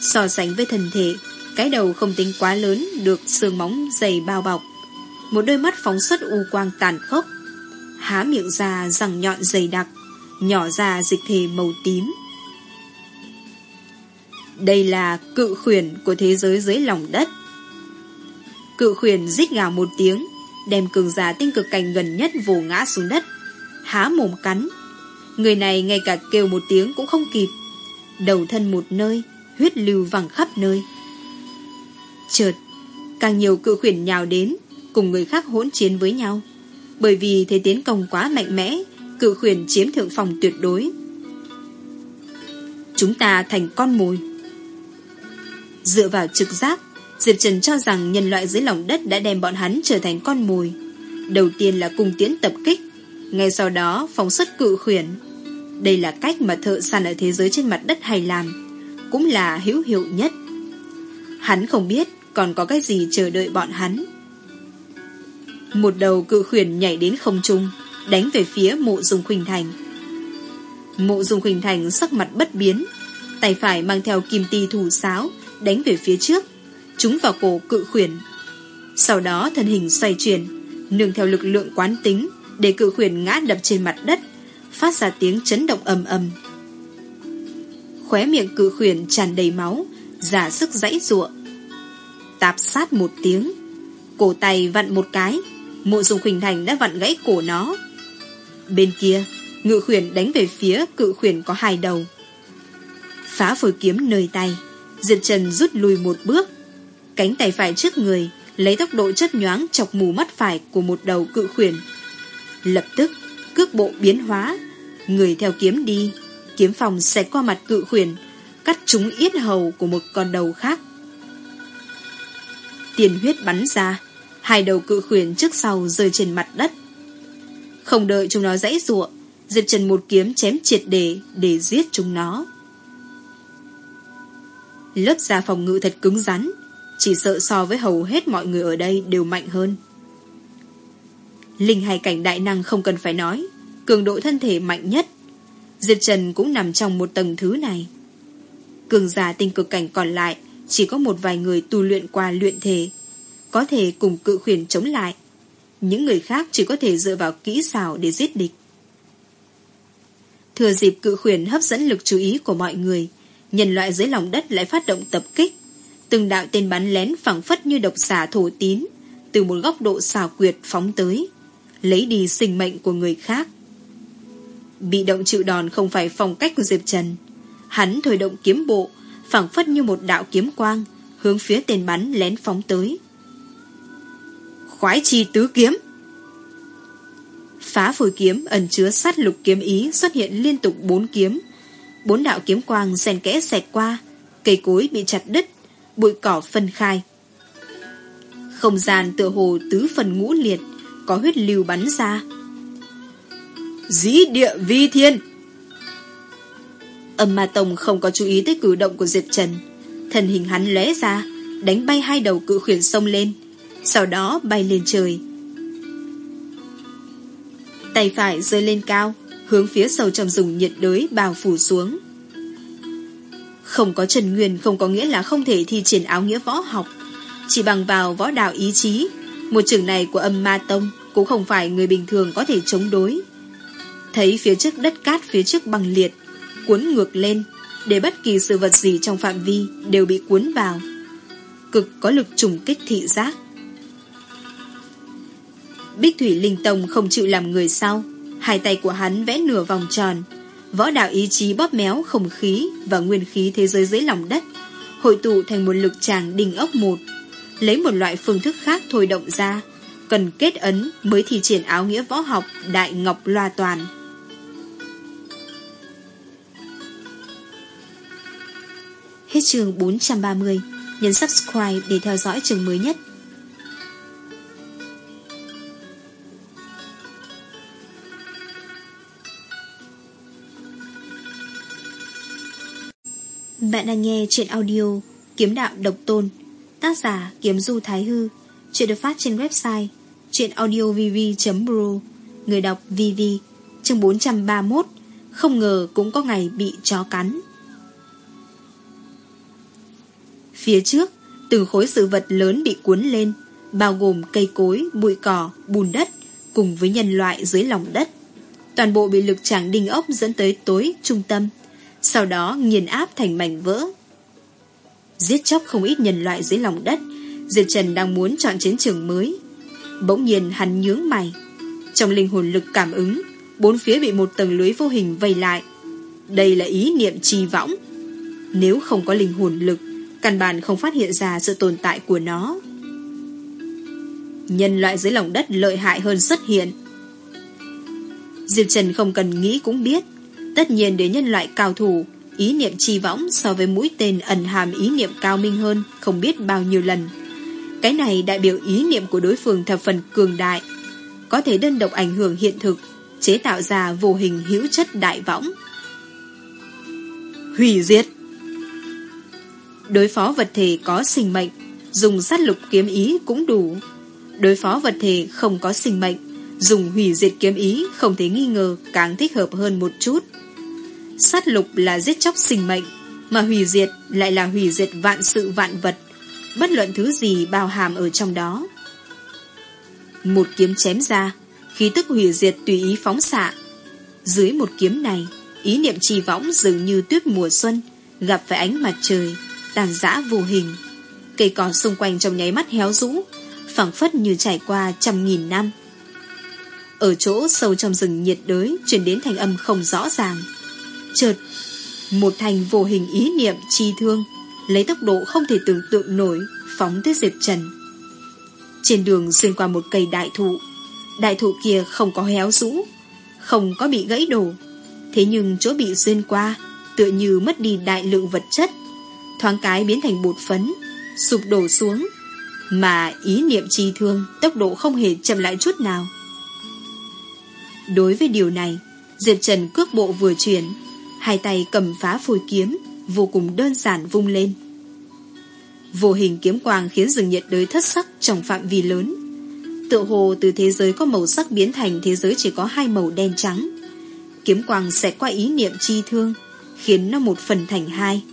So sánh với thân thể, cái đầu không tính quá lớn được xương móng dày bao bọc. Một đôi mắt phóng xuất u quang tàn khốc. Há miệng ra răng nhọn dày đặc, nhỏ ra dịch thể màu tím. Đây là cự khuyển của thế giới dưới lòng đất. Cự khuyển rít gào một tiếng, đem cường giả tinh cực cảnh gần nhất vồ ngã xuống đất, há mồm cắn, Người này ngay cả kêu một tiếng cũng không kịp Đầu thân một nơi Huyết lưu vẳng khắp nơi Chợt Càng nhiều cự khuyển nhào đến Cùng người khác hỗn chiến với nhau Bởi vì thế tiến công quá mạnh mẽ Cự khuyển chiếm thượng phòng tuyệt đối Chúng ta thành con mồi Dựa vào trực giác Diệp Trần cho rằng nhân loại dưới lòng đất đã đem bọn hắn trở thành con mồi. Đầu tiên là cung tiến tập kích, ngay sau đó phóng xuất cự khuyển. Đây là cách mà thợ săn ở thế giới trên mặt đất hay làm, cũng là hữu hiệu nhất. Hắn không biết còn có cái gì chờ đợi bọn hắn. Một đầu cự khuyển nhảy đến không trung, đánh về phía mộ dung khuynh thành. Mộ dung khuynh thành sắc mặt bất biến, tay phải mang theo kim ti thủ sáo, đánh về phía trước, trúng vào cổ cự khuyển. Sau đó thân hình xoay chuyển, nương theo lực lượng quán tính, để cự khuyển ngã đập trên mặt đất, phát ra tiếng chấn động ầm ầm. Khóe miệng cự khuyển tràn đầy máu, giả sức dãy ruộng. Tạp sát một tiếng, cổ tay vặn một cái, mộ dùng khuynh thành đã vặn gãy cổ nó. Bên kia, ngự khuyển đánh về phía cự khuyển có hai đầu. Phá phổi kiếm nơi tay, Diệp Trần rút lui một bước, cánh tay phải trước người, lấy tốc độ chất nhoáng chọc mù mắt phải của một đầu cự khuyển. Lập tức, cước bộ biến hóa, người theo kiếm đi, kiếm phòng xẹt qua mặt cự khuyển, cắt trúng yết hầu của một con đầu khác. Tiền huyết bắn ra, hai đầu cự khuyển trước sau rơi trên mặt đất. Không đợi chúng nó dãy ruộng, Diệp Trần một kiếm chém triệt để để giết chúng nó. Lớp da phòng ngự thật cứng rắn, chỉ sợ so với hầu hết mọi người ở đây đều mạnh hơn. Linh hay cảnh đại năng không cần phải nói, cường độ thân thể mạnh nhất. Diệp Trần cũng nằm trong một tầng thứ này. Cường giả tinh cực cảnh còn lại chỉ có một vài người tu luyện qua luyện thể, có thể cùng cự khuyển chống lại. Những người khác chỉ có thể dựa vào kỹ xảo để giết địch. Thừa dịp cự khuyển hấp dẫn lực chú ý của mọi người, nhân loại dưới lòng đất lại phát động tập kích. Từng đạo tên bắn lén phẳng phất như độc xà thổ tín, từ một góc độ xảo quyệt phóng tới lấy đi sinh mệnh của người khác. Bị động chịu đòn không phải phong cách của Diệp Trần. Hắn thôi động kiếm bộ, phẳng phất như một đạo kiếm quang, hướng phía tên bắn lén phóng tới. Khoái chi tứ kiếm! Phá phổi kiếm ẩn chứa sát lục kiếm ý xuất hiện liên tục bốn kiếm. Bốn đạo kiếm quang xen kẽ xẹt qua, cây cối bị chặt đứt, bụi cỏ phân khai. Không gian tựa hồ tứ phần ngũ liệt, có huyết lưu bắn ra. Dĩ địa vi thiên! Âm ma tông không có chú ý tới cử động của Diệp Trần. Thần hình hắn lóe ra, đánh bay hai đầu cự khuyển sông lên, sau đó bay lên trời. Tay phải rơi lên cao, hướng phía sâu trong rừng nhiệt đới bào phủ xuống. Không có Trần Nguyên không có nghĩa là không thể thi triển áo nghĩa võ học. Chỉ bằng vào võ đạo ý chí, một trường này của âm ma tông cũng không phải người bình thường có thể chống đối. Thấy phía trước đất cát phía trước bằng liệt, cuốn ngược lên, để bất kỳ sự vật gì trong phạm vi đều bị cuốn vào. Cực có lực trùng kích thị giác. Bích Thủy Linh Tông không chịu làm người sau, hai tay của hắn vẽ nửa vòng tròn, võ đạo ý chí bóp méo không khí và nguyên khí thế giới dưới lòng đất, hội tụ thành một lực tràng đình ốc một, lấy một loại phương thức khác thôi động ra, cần kết ấn mới thi triển áo nghĩa võ học Đại Ngọc Loa Toàn. Hết chương 430, nhấn subscribe để theo dõi chương mới nhất. Bạn đang nghe chuyện audio Kiếm đạo độc tôn Tác giả Kiếm Du Thái Hư Chuyện được phát trên website Chuyện audiovv.pro Người đọc VV Chương 431 Không ngờ cũng có ngày bị chó cắn. Phía trước Từng khối sự vật lớn bị cuốn lên Bao gồm cây cối, bụi cỏ, bùn đất Cùng với nhân loại dưới lòng đất. Toàn bộ bị lực tràng đinh ốc dẫn tới tối trung tâm sau đó nghiền áp thành mảnh vỡ. Giết chóc không ít nhân loại dưới lòng đất, Diệp Trần đang muốn chọn chiến trường mới. Bỗng nhiên hắn nhướng mày. Trong linh hồn lực cảm ứng, bốn phía bị một tầng lưới vô hình vây lại. Đây là ý niệm trì võng. Nếu không có linh hồn lực, căn bản không phát hiện ra sự tồn tại của nó. Nhân loại dưới lòng đất lợi hại hơn xuất hiện. Diệp Trần không cần nghĩ cũng biết Tất nhiên để nhân loại cao thủ, Ý niệm trì võng so với mũi tên ẩn hàm ý niệm cao minh hơn Không biết bao nhiêu lần. Cái này đại biểu ý niệm của đối phương thập phần cường đại, Có thể đơn độc ảnh hưởng hiện thực, Chế tạo ra vô hình hữu chất đại võng. Hủy diệt. Đối phó vật thể có sinh mệnh, Dùng sát lục kiếm ý cũng đủ. Đối phó vật thể không có sinh mệnh, Dùng hủy diệt kiếm ý Không thể nghi ngờ càng thích hợp hơn một chút. Sát lục là giết chóc sinh mệnh, mà hủy diệt lại là hủy diệt vạn sự vạn vật, bất luận thứ gì bao hàm ở trong đó. Một kiếm chém ra, khí tức hủy diệt tùy ý phóng xạ. Dưới một kiếm này, ý niệm trì võng dường như tuyết mùa xuân, gặp phải ánh mặt trời, tàn giã vô hình. Cây cỏ xung quanh trong nháy mắt héo rũ, phẳng phất như trải qua trăm nghìn năm. Ở chỗ sâu trong rừng nhiệt đới truyền đến thành âm không rõ ràng. Chợt, một thành vô hình ý niệm chi thương, lấy tốc độ không thể tưởng tượng nổi, phóng tới Diệp Trần. Trên đường xuyên qua một cây đại thụ, đại thụ kia không có héo rũ, không có bị gãy đổ. Thế nhưng chỗ bị xuyên qua, tựa như mất đi đại lượng vật chất, thoáng cái biến thành bột phấn, sụp đổ xuống, mà ý niệm chi thương tốc độ không hề chậm lại chút nào. Đối với điều này, Diệp Trần cước bộ vừa chuyển, hai tay cầm phá phôi kiếm, vô cùng đơn giản vung lên. Vô hình kiếm quang khiến rừng nhiệt đới thất sắc trong phạm vi lớn. Tựa hồ từ thế giới có màu sắc biến thành thế giới chỉ có hai màu đen trắng. Kiếm quang sẽ qua ý niệm chi thương, khiến nó một phần thành hai.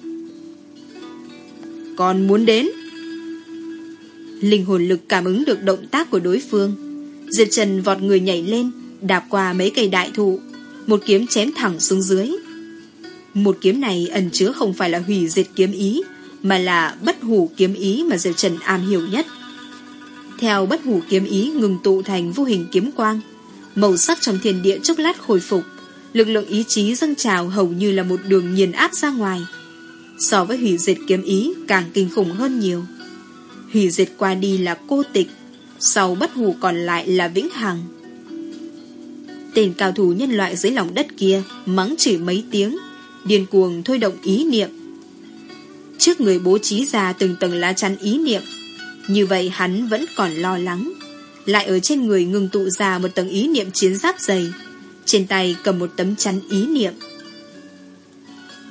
Còn muốn đến? Linh hồn lực cảm ứng được động tác của đối phương. Diệp Trần vọt người nhảy lên, đạp qua mấy cây đại thụ, một kiếm chém thẳng xuống dưới. Một kiếm này ẩn chứa không phải là hủy diệt kiếm ý, mà là bất hủ kiếm ý mà Diệp Trần am hiểu nhất. Theo bất hủ kiếm ý ngừng tụ thành vô hình kiếm quang, màu sắc trong thiên địa chốc lát khôi phục, lực lượng ý chí dâng trào hầu như là một đường nghiền áp ra ngoài. So với hủy diệt kiếm ý càng kinh khủng hơn nhiều. Hủy diệt qua đi là cô tịch, sau bất hủ còn lại là vĩnh hằng. Tên cao thủ nhân loại dưới lòng đất kia mắng chửi mấy tiếng, điên cuồng thôi động ý niệm. Trước người bố trí ra từng tầng lá chắn ý niệm, như vậy hắn vẫn còn lo lắng. Lại ở trên người ngừng tụ ra một tầng ý niệm chiến giáp dày, trên tay cầm một tấm chắn ý niệm.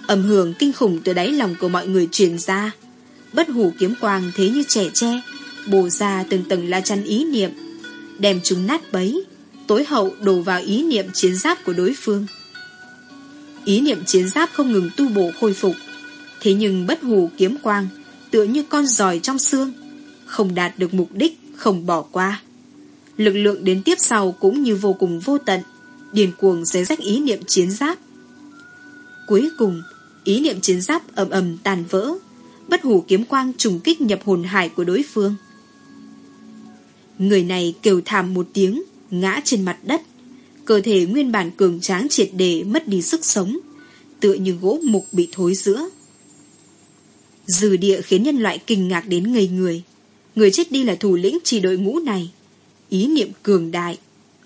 Âm hưởng kinh khủng từ đáy lòng của mọi người truyền ra, bất hủ kiếm quang thế như trẻ tre, bổ ra từng tầng lá chắn ý niệm, đem chúng nát bấy, tối hậu đổ vào ý niệm chiến giáp của đối phương. Ý niệm chiến giáp không ngừng tu bổ khôi phục, thế nhưng bất hủ kiếm quang tựa như con giòi trong xương, không đạt được mục đích, không bỏ qua. Lực lượng đến tiếp sau cũng như vô cùng vô tận, điền cuồng xé rách ý niệm chiến giáp. Cuối cùng, ý niệm chiến giáp ầm ầm tàn vỡ, bất hủ kiếm quang trùng kích nhập hồn hải của đối phương. Người này kêu thảm một tiếng, ngã trên mặt đất. Cơ thể nguyên bản cường tráng triệt để mất đi sức sống, tựa như gỗ mục bị thối giữa. Dư địa khiến nhân loại kinh ngạc đến ngây người. Người chết đi là thủ lĩnh chỉ đội ngũ này. Ý niệm cường đại,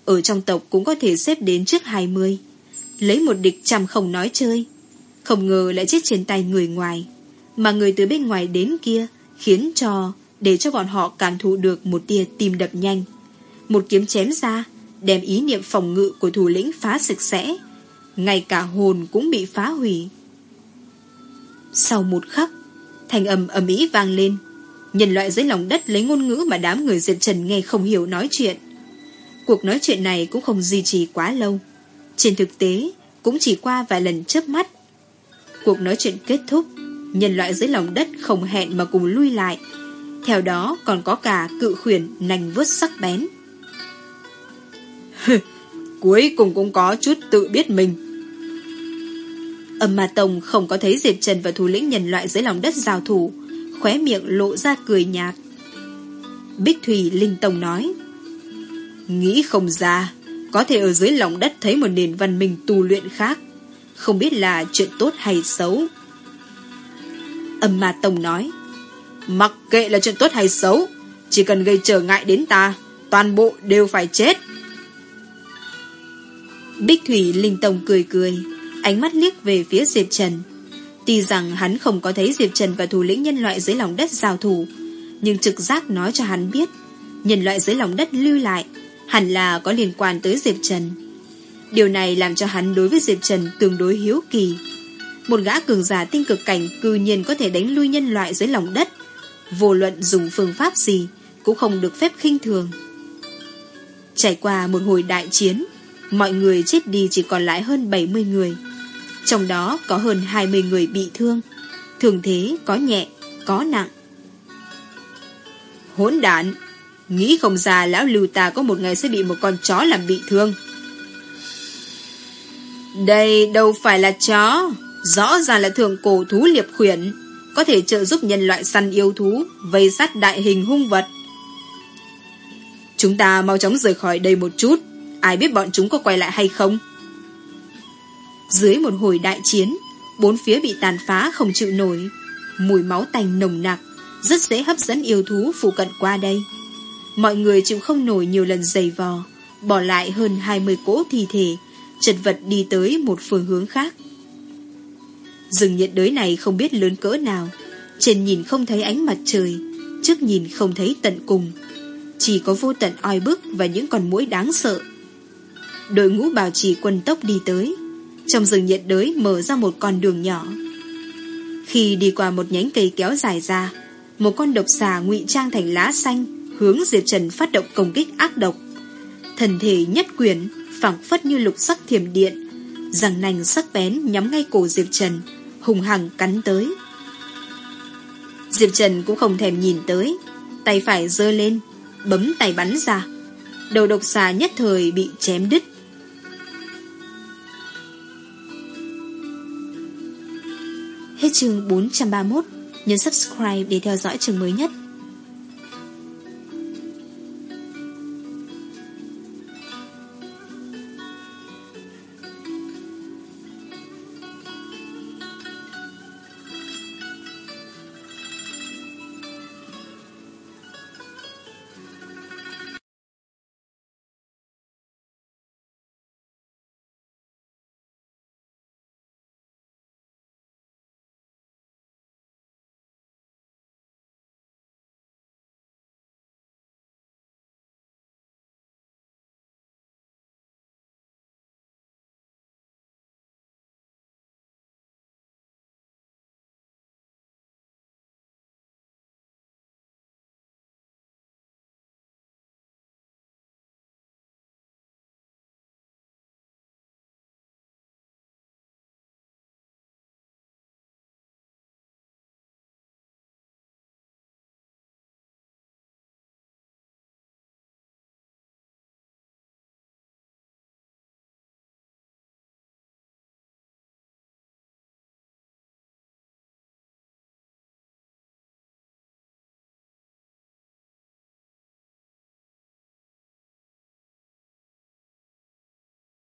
ở trong tộc cũng có thể xếp đến trước 20. Lấy một địch trăm không nói chơi. Không ngờ lại chết trên tay người ngoài. Mà người từ bên ngoài đến kia khiến cho để cho bọn họ cảm thụ được một tia tim đập nhanh. Một kiếm chém ra, đem ý niệm phòng ngự của thủ lĩnh phá sạch sẽ. Ngay cả hồn cũng bị phá hủy. Sau một khắc, thành âm ầm ĩ vang lên. Nhân loại dưới lòng đất lấy ngôn ngữ mà đám người diệt trần nghe không hiểu nói chuyện. Cuộc nói chuyện này cũng không duy trì quá lâu. Trên thực tế, cũng chỉ qua vài lần chớp mắt. Cuộc nói chuyện kết thúc, nhân loại dưới lòng đất không hẹn mà cùng lui lại. Theo đó còn có cả cự khuyển nành vớt sắc bén. Cuối cùng cũng có chút tự biết mình. Âm Ma Tông không có thấy Diệp Trần và thủ lĩnh nhân loại dưới lòng đất giao thủ, khóe miệng lộ ra cười nhạt. Bích Thủy Linh Tông nói, Nghĩ không ra, có thể ở dưới lòng đất thấy một nền văn minh tu luyện khác, không biết là chuyện tốt hay xấu. Âm Ma Tông nói, Mặc kệ là chuyện tốt hay xấu, chỉ cần gây trở ngại đến ta, toàn bộ đều phải chết. Bích Thủy Linh Tông cười cười, ánh mắt liếc về phía Diệp Trần. Tuy rằng hắn không có thấy Diệp Trần và thủ lĩnh nhân loại dưới lòng đất giao thủ, nhưng trực giác nói cho hắn biết, nhân loại dưới lòng đất lưu lại, hẳn là có liên quan tới Diệp Trần. Điều này làm cho hắn đối với Diệp Trần tương đối hiếu kỳ. Một gã cường giả tinh cực cảnh cư nhiên có thể đánh lui nhân loại dưới lòng đất, vô luận dùng phương pháp gì cũng không được phép khinh thường. Trải qua một hồi đại chiến, mọi người chết đi chỉ còn lại hơn 70 người. Trong đó có hơn 20 người bị thương, thường thế có nhẹ, có nặng. Hỗn đản, nghĩ không ra lão lưu ta có một ngày sẽ bị một con chó làm bị thương. Đây đâu phải là chó, rõ ràng là thường cổ thú liệp khuyển có thể trợ giúp nhân loại săn yêu thú, vây sát đại hình hung vật. Chúng ta mau chóng rời khỏi đây một chút, ai biết bọn chúng có quay lại hay không? Dưới một hồi đại chiến, bốn phía bị tàn phá không chịu nổi, mùi máu tanh nồng nặc, rất dễ hấp dẫn yêu thú phụ cận qua đây. Mọi người chịu không nổi nhiều lần giày vò, bỏ lại hơn 20 cỗ thi thể, chật vật đi tới một phương hướng khác. Rừng nhiệt đới này không biết lớn cỡ nào Trên nhìn không thấy ánh mặt trời Trước nhìn không thấy tận cùng Chỉ có vô tận oi bức Và những con mũi đáng sợ Đội ngũ bảo trì quân tốc đi tới Trong rừng nhiệt đới mở ra một con đường nhỏ Khi đi qua một nhánh cây kéo dài ra Một con độc xà ngụy trang thành lá xanh Hướng Diệp Trần phát động công kích ác độc Thần thể nhất quyền phẳng phất như lục sắc thiểm điện răng nành sắc bén nhắm ngay cổ Diệp Trần hùng hằng cắn tới. Diệp Trần cũng không thèm nhìn tới, tay phải giơ lên, bấm tay bắn ra. Đầu độc xà nhất thời bị chém đứt. Chương 431, nhấn subscribe để theo dõi chương mới nhất.